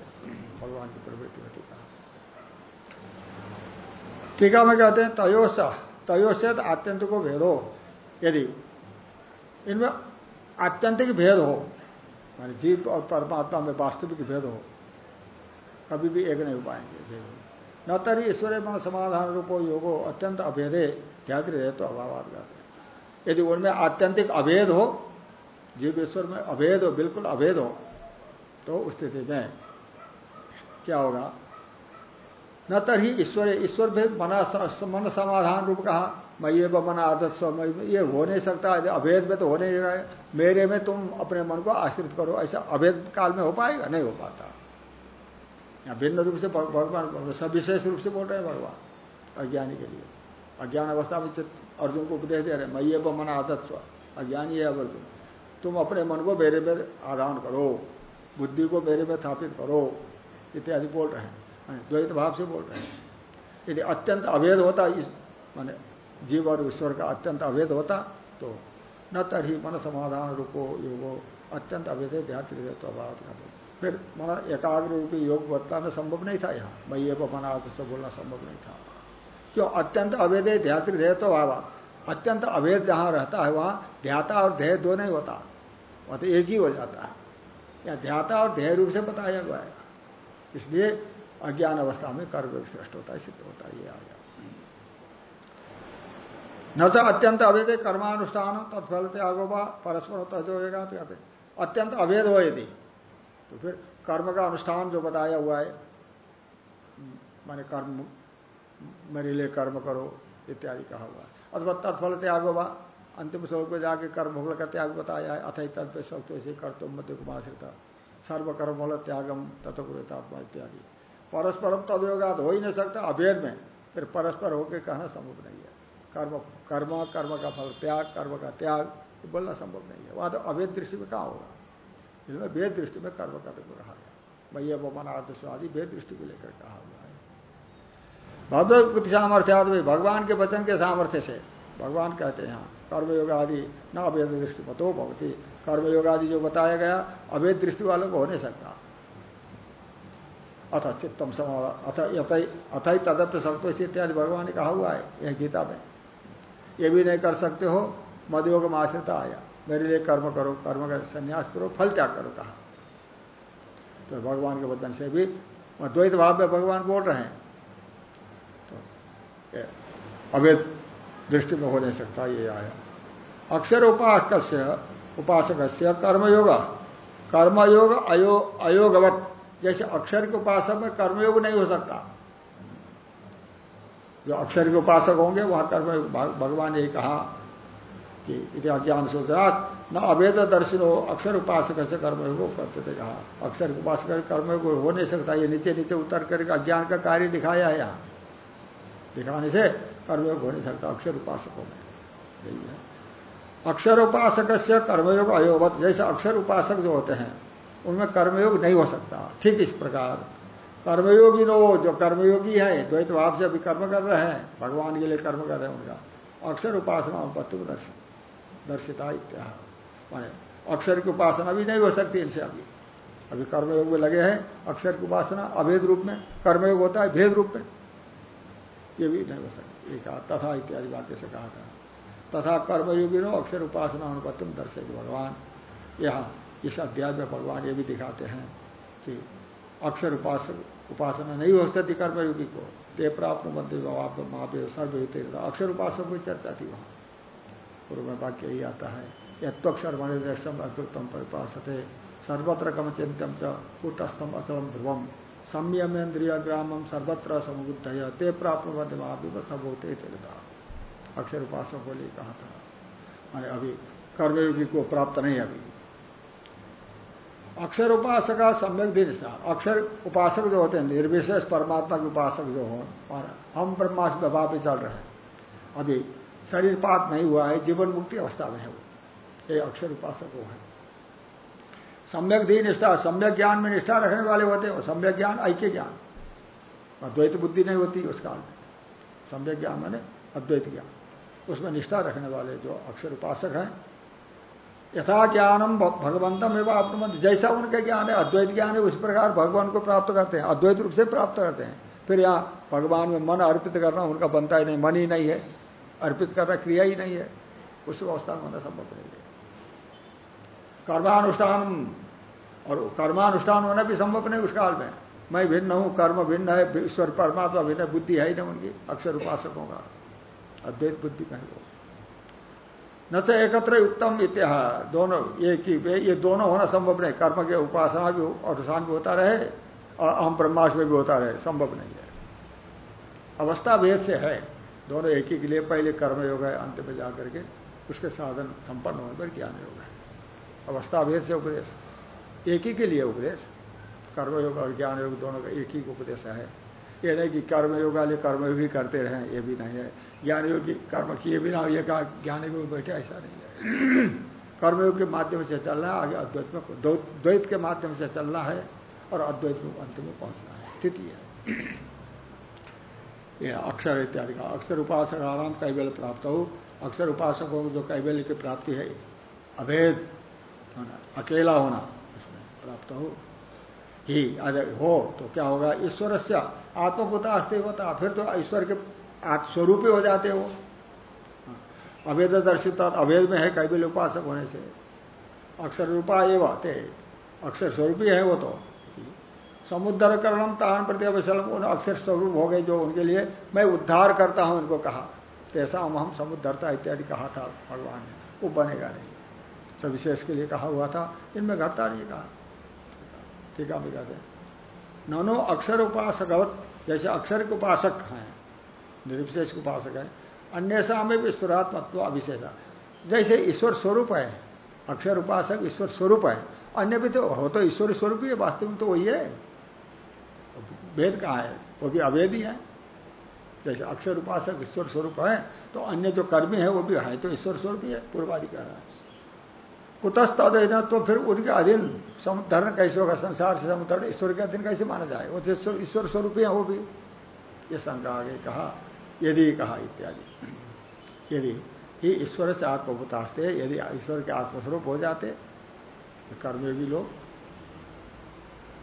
भगवान की प्रवृत्ति होती। कहा टीका में कहते हैं तयोश तयोशत आत्यंत को भेद। हो यदि इनमें आत्यंतिक भेद हो, मान जीव और परमात्मा में वास्तविक भेद हो, कभी भी एक नहीं हो पाएँगे भेद। न तरी ईश्वर मन समाधान रूप रूपो योगो अत्यंत अभेदे ध्यान रहे तो अभावाद कहते यदि उनमें आत्यंतिक अभेद हो, जीव ईश्वर में अभेद हो, बिल्कुल अभेद हो तो उस स्थिति में क्या होगा? न तरही ईश्वर ईश्वर भी मना मन समाधान रूप कहा, मैं ये मना आदत स्व ये हो नहीं सकता अभेद में तो हो नहीं रहा मेरे में तुम अपने मन को आश्रित करो, ऐसा अभेद काल में हो पाएगा? नहीं हो पाता। या भिन्न रूप से भगवान सविशेष रूप से बोल रहे हैं भगवान, अज्ञानी के लिए। अज्ञान अवस्था में अर्जुन को उपदेश दे रहे मैं ये मना स्व अज्ञानी है अब तुम अपने मन को मेरे में आदान करो, बुद्धि को मेरे में स्थापित करो, इत्यादि बोल रहे हैं। द्वैत भाव से बोल रहे हैं। यदि अत्यंत अभेद होता, इस माने जीव और ईश्वर का अत्यंत अभेद होता तो न तरही मन समाधान रूपो योगो, अत्यंत अभेद ध्यान तो अभाव फिर मन एकाग्र रूपी योग बताना संभव नहीं था यहाँ। मैं ये मना से बोलना संभव नहीं था। क्यों? अत्यंत अभेद ध्यात्री तो भाव अत्यंत अभेद जहाँ रहता है, वहाँ ध्याता और ध्येय दो नहीं होता। वह तो एक ही हो जाता है। या ध्याता और ध्येय रूप से बताया हुआ है। इसलिए अज्ञान अवस्था में कर्म श्रेष्ठ होता है, सिद्ध होता है, ये आ गया न तो अत्यंत अवैध कर्मानुष्ठान तत्फल त्यागो परस्पर तजोगा कहते अत्यंत अवैध हो यदि तो फिर कर्म का अनुष्ठान जो बताया हुआ है, माने कर्म, मेरे लिए कर्म करो, इत्यादि कहा हुआ है। अथवा तत्फल त्यागो अंतिम श्लोक में जाके कर्म फल का त्याग बताया है अथ तत्व शक्ति से कर तुम मध्य कुमार सर्वकर्म फल त्यागम तत्व इत्यादि। परस्परम तदयोगात हो ही नहीं सकता, अभेद में। फिर परस्पर होकर कहना संभव नहीं है। कर्म कर्म कर्म का फल त्याग, कर्म का त्याग बोलना संभव नहीं है। वहाँ तो अभेद दृष्टि में कहा होगा? इसमें वेद दृष्टि में कर्म को कहा गया भैया वो मनादश आदि वेद दृष्टि को लेकर कहा हुआ है। भगवत सामर्थ्य आदि भगवान के वचन के सामर्थ्य से। भगवान कहते हैं यहाँ कर्मयोग आदि न अवैध दृष्टि मतो भवती। कर्मयोग आदि जो बताया गया अवैध दृष्टि वालों को हो नहीं सकता। अथ चित्तम समाव अथ अथ तदप्य सकते इत्यादि भगवान ने कहा हुआ है, यह गीता में। ये भी नहीं कर सकते हो मदयोग में आश्रिता आया मेरे लिए कर्म करो, कर्म का संन्यास करो, फल त्याग करो, कहा। तो भगवान के वचन से भी द्वैत भाव में भगवान बोल रहे हैं। तो अवैध दृष्टि में हो नहीं सकता, ये आया। अक्षर उपासक उपासक कर्मयोग। कर्मयोग अयो, अयोगवत। जैसे अक्षर के उपासक में कर्मयोग नहीं हो सकता। जो अक्षर के उपासक होंगे, वहाँ कर्मयोग भगवान ने कहा कि इतिहास ज्ञान सोचनाथ न अवेद दर्शन हो, अक्षर उपासक से कर्मयोग करते थे कहा। अक्षर के उपासक कर्मयोग हो नहीं सकता। ये नीचे नीचे उतर करके अज्ञान का कार्य दिखाया है यहाँ। दिखाने से कर्मयोग हो नहीं सकता। अक्षर उपासकों में यही है। अक्षर उपासक से कर्मयोग अयोगत जैसे अक्षर उपासक जो होते हैं उनमें कर्मयोग नहीं हो सकता। ठीक इस प्रकार। कर्मयोगी नो जो कर्मयोगी है, द्वैत भाव से अभी कर्म कर रहे हैं, भगवान के लिए कर्म कर रहे हैं उनका। अक्षर उपासना पत्तु दर्शन, दर्शिता इत्या। माने अक्षर की उपासना भी नहीं हो सकती इनसे अभी। अभी कर्मयोग में लगे हैं, अक्षर की उपासना अभेद रूप में, कर्मयोग होता है भेद रूप में। ये भी नहीं हो सकती। ये कहा तथा इत्यादि वाक्य से कहा था। तथा कर्मयोगी नो अक्षर उपासना अनुपत्तम दर्शक भगवान। यहाँ इस अध्याय में भगवान ये भी दिखाते हैं कि अक्षर उपासक उपासना नहीं हो सकती कर्मयोगी को। ते प्राप्त मंदिर महापे सर्वयुत अक्षर उपासक की चर्चा थी वहाँ। पूर्व में वाक्य यही आता है यत्वक्षर मणिदर्शम अद्भुतम परिपाशते सर्वत्र कम चिंतम च कूटस्थम अचलम ध्रुवम, संयमेन्द्रिय ग्रामम सर्वत्र समुद्ध ते प्राप्त मध्य महापी सब होते अक्षर उपासक को कहा था। मैंने अभी कर्मयोगी को प्राप्त नहीं अभी। अक्षर उपासक सम्यक दिन अक्षर उपासक जो होते हैं, निर्विशेष परमात्मा के उपासक जो हो, और हम ब्रह्मास्म दबाव पे चल रहे हैं। अभी शरीर पात नहीं हुआ है, जीवन मुक्ति अवस्था में है वो। ये अक्षर उपासक वो है। सम्यक धी निष्ठा, सम्यक ज्ञान में निष्ठा रखने वाले होते हैं सम्यक ज्ञान ऐक्य ज्ञान। अद्वैत बुद्धि नहीं होती उस काल में। सम्यक ज्ञान मैंने अद्वैत ज्ञान। उसमें निष्ठा रखने वाले जो अक्षर उपासक हैं यथा ज्ञानम भगवंतम एवं आपको जैसा उनका ज्ञान है, अद्वैत ज्ञान है, उस प्रकार भगवान को प्राप्त करते हैं। अद्वैत रूप से प्राप्त करते हैं। फिर यहाँ भगवान में मन अर्पित करना, उनका बनता ही नहीं, मन ही नहीं है। अर्पित करना क्रिया ही नहीं है। उस अवस्था में होना संभव नहीं है। कर्मानुष्ठान और कर्मानुष्ठान होना भी संभव नहीं उस काल में। मैं भिन्न हूँ, कर्म भिन्न है, ईश्वर परमात्मा भिन्न बुद्धि है ही ना उनकी, अक्षर उपासकों का। अद्वैत बुद्धि कहीं ही न तो एकत्र युक्तम इतिहास दोनों एक ही, ये दोनों होना संभव नहीं। कर्म के उपासना भी अनुष्ठान भी होता रहे, और अहम ब्रह्माश में भी होता रहे, संभव नहीं है। अवस्था भेद से है। दोनों एक ही के लिए पहले कर्म योग है, अंत में जाकर के उसके साधन संपन्न होने पर ज्ञान योग है। अवस्था भेद से उपदेश। एक ही के लिए उपदेश। कर्मयोग और ज्ञान योग दोनों का एक ही उपदेश है। ये नहीं कि कर्मयोग वाले कर्मयोग करते रहे, ये भी नहीं है। ज्ञान योगी कर्म किए बिना ये कहा ज्ञान योग बैठे, ऐसा नहीं है। कर्मयोग के माध्यम से चलना है, आगे अद्वैत में द्वैत के माध्यम से चलना है और अद्वैत में अंत में पहुँचना है। स्थिति है। ये अक्षर इत्यादि का, अक्षर उपासक आराम कैबल्य प्राप्त हो। अक्षर उपासकों को जो कैबल्य की प्राप्ति है, अभेद होना, अकेला होना उसमें प्राप्त हो। ही अगर हो तो क्या होगा? ईश्वर से आत्मभूता होता फिर तो ईश्वर के स्वरूप ही हो जाते हो। अवेद दर्शित अवेद में है कैबिल उपासक होने से। अक्षर रूपा एवं ते। अक्षर स्वरूप ही वो तो। समुद्र करणम तान प्रति अवसलम उन अक्षर स्वरूप हो गए जो उनके लिए मैं उद्धार करता हूँ, उनको कहा। तैसा हम हम समुद्रता इत्यादि कहा था भगवान ने। वो बनेगा नहीं। सब विशेष के लिए कहा हुआ था। इनमें घटता नहीं कहा ठीक है। कहते नौनो अक्षर उपासकवत जैसे अक्षर के उपासक हैं निर्विशेष उपासक है अन्य में भी ईश्वरात्मत्व अविशेषा। जैसे ईश्वर स्वरूप है, अक्षर उपासक ईश्वर स्वरूप है, अन्य भी तो हो तो ईश्वर स्वरूप ही है, वास्तव में तो वही है। वेद कहा है? वो भी अवेद ही है। जैसे अक्षर उपासक ईश्वर स्वरूप है तो अन्य जो कर्मी है, वो भी है तो ईश्वर स्वरूप ही है, पूर्वाधिकार है। कुतस्त अधीन तो फिर उनके अधीन समुद्धरण कैसे होगा? संसार से समुद्र, ईश्वर के अधीन कैसे माना जाए? वो तो ईश्वर स्वरूप है वो भी। ये शंका आगे कहा, यदि कहा इत्यादि। यदि ही ईश्वर से आत्मभूतास्ते यदि ईश्वर के आत्मस्वरूप हो जाते तो कर्म भी लोग।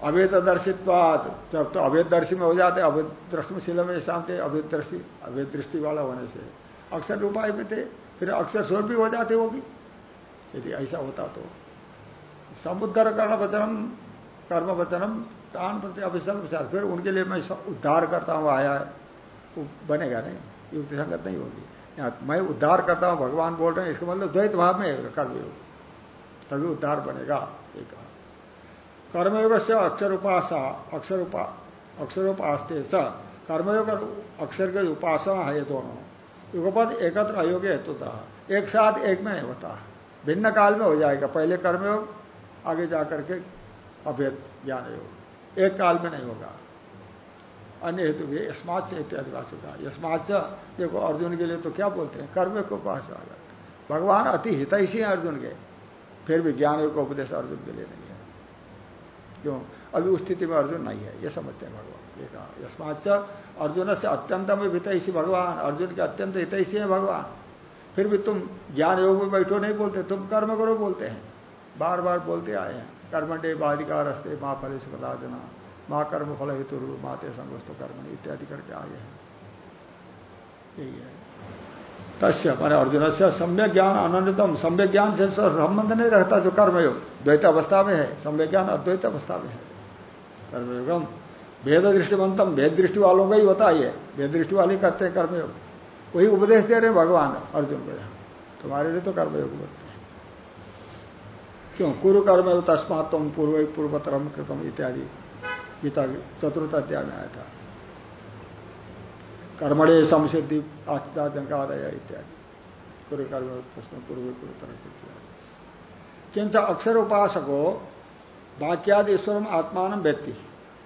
अवेद दर्शित्वाद जब तो अवेद दर्शी में हो जाते अवैध दृष्टि में शांति अवेद दृष्टि वाला होने से अक्षर उपाय में थे, फिर अक्षर स्वरूप भी हो जाते वो भी। यदि ऐसा होता तो। समुद्र कर्ण वचनम कर्म वचनम कान प्रति अभिशल फिर उनके लिए मैं उद्धार करता हूँ, आया है, वो बनेगा नहीं, युक्ति संगत नहीं होगी। मैं उद्धार करता हूँ, भगवान बोल रहे हैं, इसका मतलब द्वैत भाव में कर्मयोग तभी उद्धार बनेगा एक कहा। कर्मयोग से अक्षर उपासा अक्षर उपा अक्षर उपासते स, कर्मयोग अक्षर के उपासना है ये दोनों। युगपद एकत्र अयोग्य हेतु था एक साथ एक में नहीं होता। भिन्न काल में हो जाएगा। पहले कर्मयोग आगे जाकर के अभेद ज्ञान योग एक काल में नहीं होगा। अन्य हेतु भी स्मार्ट से इत्यादि वाचु का देखो, अर्जुन के लिए तो क्या बोलते हैं? कर्म को पास आ जाता भगवान अति हितैषी है अर्जुन के। फिर भी ज्ञान योग का उपदेश अर्जुन के लिए नहीं है। क्यों? अभी उस स्थिति में अर्जुन नहीं है। ये समझते हैं भगवान। ये कहा यस्माच अर्जुन से अत्यंतम हितैषी भगवान। अर्जुन के अत्यंत हितैषी है भगवान। फिर भी तुम ज्ञान योग में बैठो नहीं बोलते, तुम कर्म करो बोलते हैं। बार बार बोलते आए हैं। कर्मंडे बाधिकार रस्ते माँ फले सुखदाजना माँ कर्म फल हेतु माते संगोस्तो कर्म इत्यादि करके आए हैं। यही है। तस्य, मैंने अर्जुन से सम्यक ज्ञान अनन्यतम, सम्यक ज्ञान से संबंध नहीं रहता जो कर्मयोग। द्वैत अवस्था में है, सम्यक ज्ञान अद्वैत अवस्था में है। कर्मयोगम भेद दृष्टिवंतम भेद दृष्टि वालों का ही होता है भेद दृष्टि वाले करते हैं कर्मयोग। वही उपदेश दे रहे हैं, भगवान अर्जुन को तुम्हारे लिए तो कर्मयोग बोलते हैं। क्यों? कुरु कर्म तस्मात तुम पूर्व पूर्वतरम कृतम इत्यादि। गीता चतुर्थ अध्याय में आया था। कर्मणे समसिद्धि आस्था जनकादय इत्यादि। कुरु कर्म प्रश्न पूर्व पूर्वतरम किंच अक्षर उपासक हो वाक्याद ईश्वरम आत्मान व्यक्ति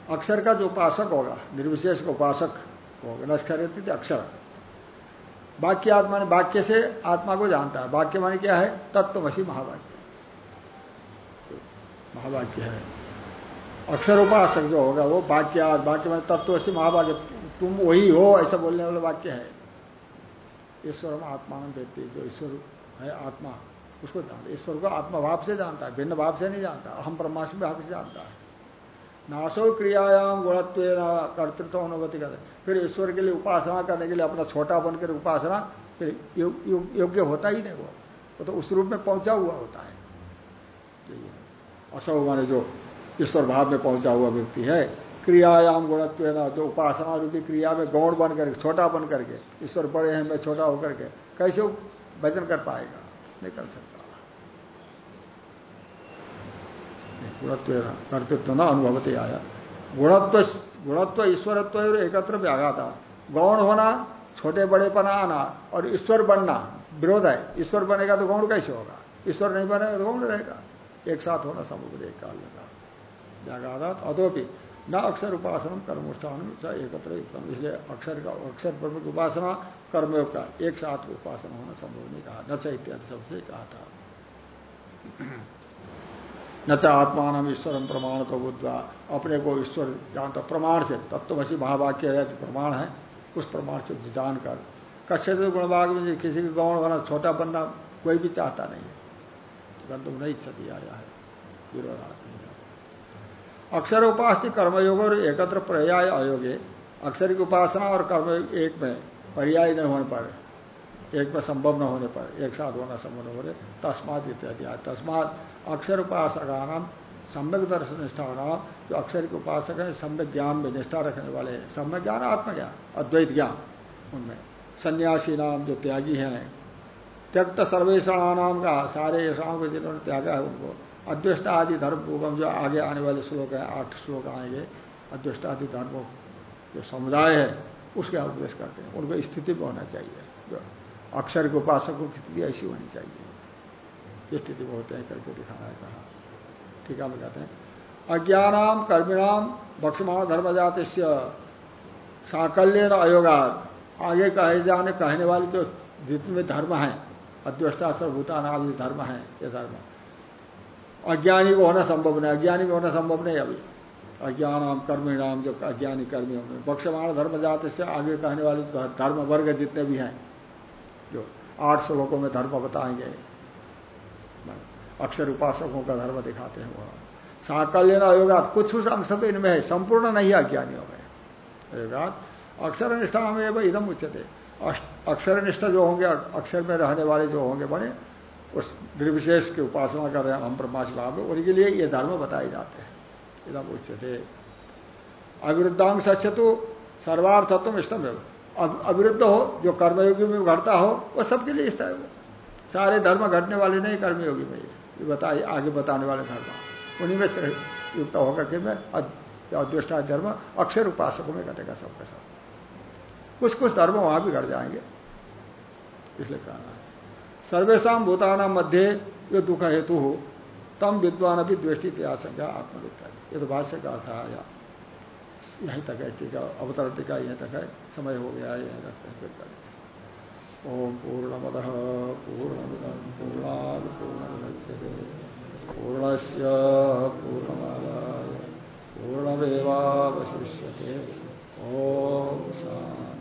अक्षर का जो उपासक होगा, निर्विशेष का उपासक होगा नस्कर अक्षर। वाक्य आत्मा ने वाक्य से आत्मा को जानता है। वाक्य माने क्या है? तत्वसी महावाक्य। महावाक्य है। अक्षर उपासक जो होगा, वो वाक्य वाक्य में तत्वसी महावाक्य। तुम वही हो, ऐसा बोलने वाला वाक्य है। ईश्वर में आत्मा व्यक्ति जो ईश्वर है आत्मा, उसको जानता ईश्वर को आत्मा भाव से जानता है, भिन्न भाव से नहीं जानता। अहम परमात्मा भाव से जानता है। नाशो क्रियायाम गुणत्व कर्तृत्व अनुभूति करते फिर ईश्वर के लिए उपासना करने के लिए अपना छोटा बनकर उपासना, फिर योग्य होता ही नहीं वो। वो तो उस रूप में पहुँचा हुआ होता है। असौ माने जो ईश्वर भाव में पहुँचा हुआ व्यक्ति है, क्रियायाम गुणत्व है ना, जो उपासना रूपी क्रिया में गौण बन करके छोटा बन करके, ईश्वर बड़े हैं, मैं छोटा होकर के, कैसे भजन कर पाएगा? नहीं कर सकता। गुणत्व कर्तृत्व न अनुभवते आया। गुणत्व गुणत्व, ईश्वरत्व एकत्र था गौण होना, छोटे बड़े पना आना, और ईश्वर बनना, विरोध है। ईश्वर बनेगा तो गौण कैसे होगा? ईश्वर नहीं बनेगा तो गौण रहेगा। एक साथ होना समुद्र एक काल लगा। व्याघात अदोपि न अक्षर उपासना कर्मोष्ठान एकत्र इसलिए अक्षर का, अक्षर ब्रह्म की उपासना, कर्मयोग का एक साथ उपासना होना संभव नहीं कहा। न इत्यादि सबसे कहा था। न च आत्मान ईश्वरम प्रमाण तो बुद्धवा अपने को ईश्वर जानता, प्रमाण से तत्वसी महावाक्य है, जो प्रमाण है, उस प्रमाण से जानकर। कश्य गुणभाग में किसी के गौण होना छोटा बनना कोई भी चाहता नहीं है। गंतुम नहीं क्षति आया है। विरोधात्म अक्षर उपास कर्मयोग और एकत्र पर्याय अयोग्य अक्षर की उपासना और कर्म एक में पर्याय न होने पर एक में संभव न होने पर, एक साथ होना संभव न होने तस्मात इत्यादि तस्मात अक्षर उपासका नाम सम्यक दर्शन निष्ठा होना जो अक्षर के उपासक है, सम्यक ज्ञान में निष्ठा रखने वाले सम्यक ज्ञान आत्मज्ञान अद्वैत ज्ञान उनमें। सन्यासी नाम जो त्यागी हैं, त्यक्त सर्वेषणा नाम का सारे यशाओं को जिन्होंने त्यागा है उनको। अद्वैष्ट आदि धर्म जो आगे आने वाले श्लोक है, आठ श्लोक आएँगे अद्वैष्ट आदि धर्मों जो समुदाय है, उसके उपदेश करते हैं। उनको स्थिति में होना चाहिए। अक्षर के उपासकों की स्थिति ऐसी होनी चाहिए। ये स्थिति बहुत है, करके दिखाना है कहा। ठीक है कहते हैं। अज्ञानाम, कर्मिणाम, भक्षमाण धर्म जात साकल्य अयोगात आगे कहे जाने, कहने वाले जो जितने धर्म है अद्वष्टा सर्वभूता नाम धर्म है, ये धर्म। अज्ञानी को होना संभव नहीं, अज्ञानी को होना संभव नहीं अभी। अज्ञान कर्मिणाम, जो अज्ञानी कर्मी में। बक्षमाण धर्म जात से आगे कहने वाले धर्म वर्ग जितने भी हैं आठ श्लोकों में धर्म बताएँगे। अक्षर उपासकों का धर्म दिखाते हैं वह। साकल्य अयोगा कुछ कुछ अंश तो इनमें है, संपूर्ण नहीं है अज्ञानियों में। अयोगात अक्षर निष्ठा में इदम उच्चते अक्षर निष्ठा जो होंगे, अक्षर में रहने वाले जो होंगे बने उस निर्विशेष की उपासना कर रहे हैं हम ब्रह्माश भाव में, उनके लिए ये धर्म बताए जाते हैं। इदम उच्चते अविरुद्धांश तो सर्वार्थत्व इष्टम है अविरुद्ध हो, जो कर्मयोगी में घटता हो वह सबके लिए वो सारे धर्म घटने वाले नहीं, कर्मयोगी में ये बताए आगे बताने वाले धर्म। उन्हीं में युक्त होकर के मैं अदृष्टा धर्म अक्षर उपासकों में घटेगा सबका सब। कुछ कुछ धर्म वहाँ भी घट जाएँगे। इसलिए कहना है। सर्वेशा भूताना मध्य जो दुख हेतु हो तम विद्वान अभी द्वेष्टि आशंका आत्मविद्या ये तो भाष्य का था आया यहीं तक है टीका अवतरण टीका यहीं तक है, समय हो गया यहीं तक है, फिर करें ओम पूर्णमद पूर्ण पूर्णाद पूर्ण पूर्णस्य पूर्णमादाय पूर्णमेवावशिष्य ओम शांति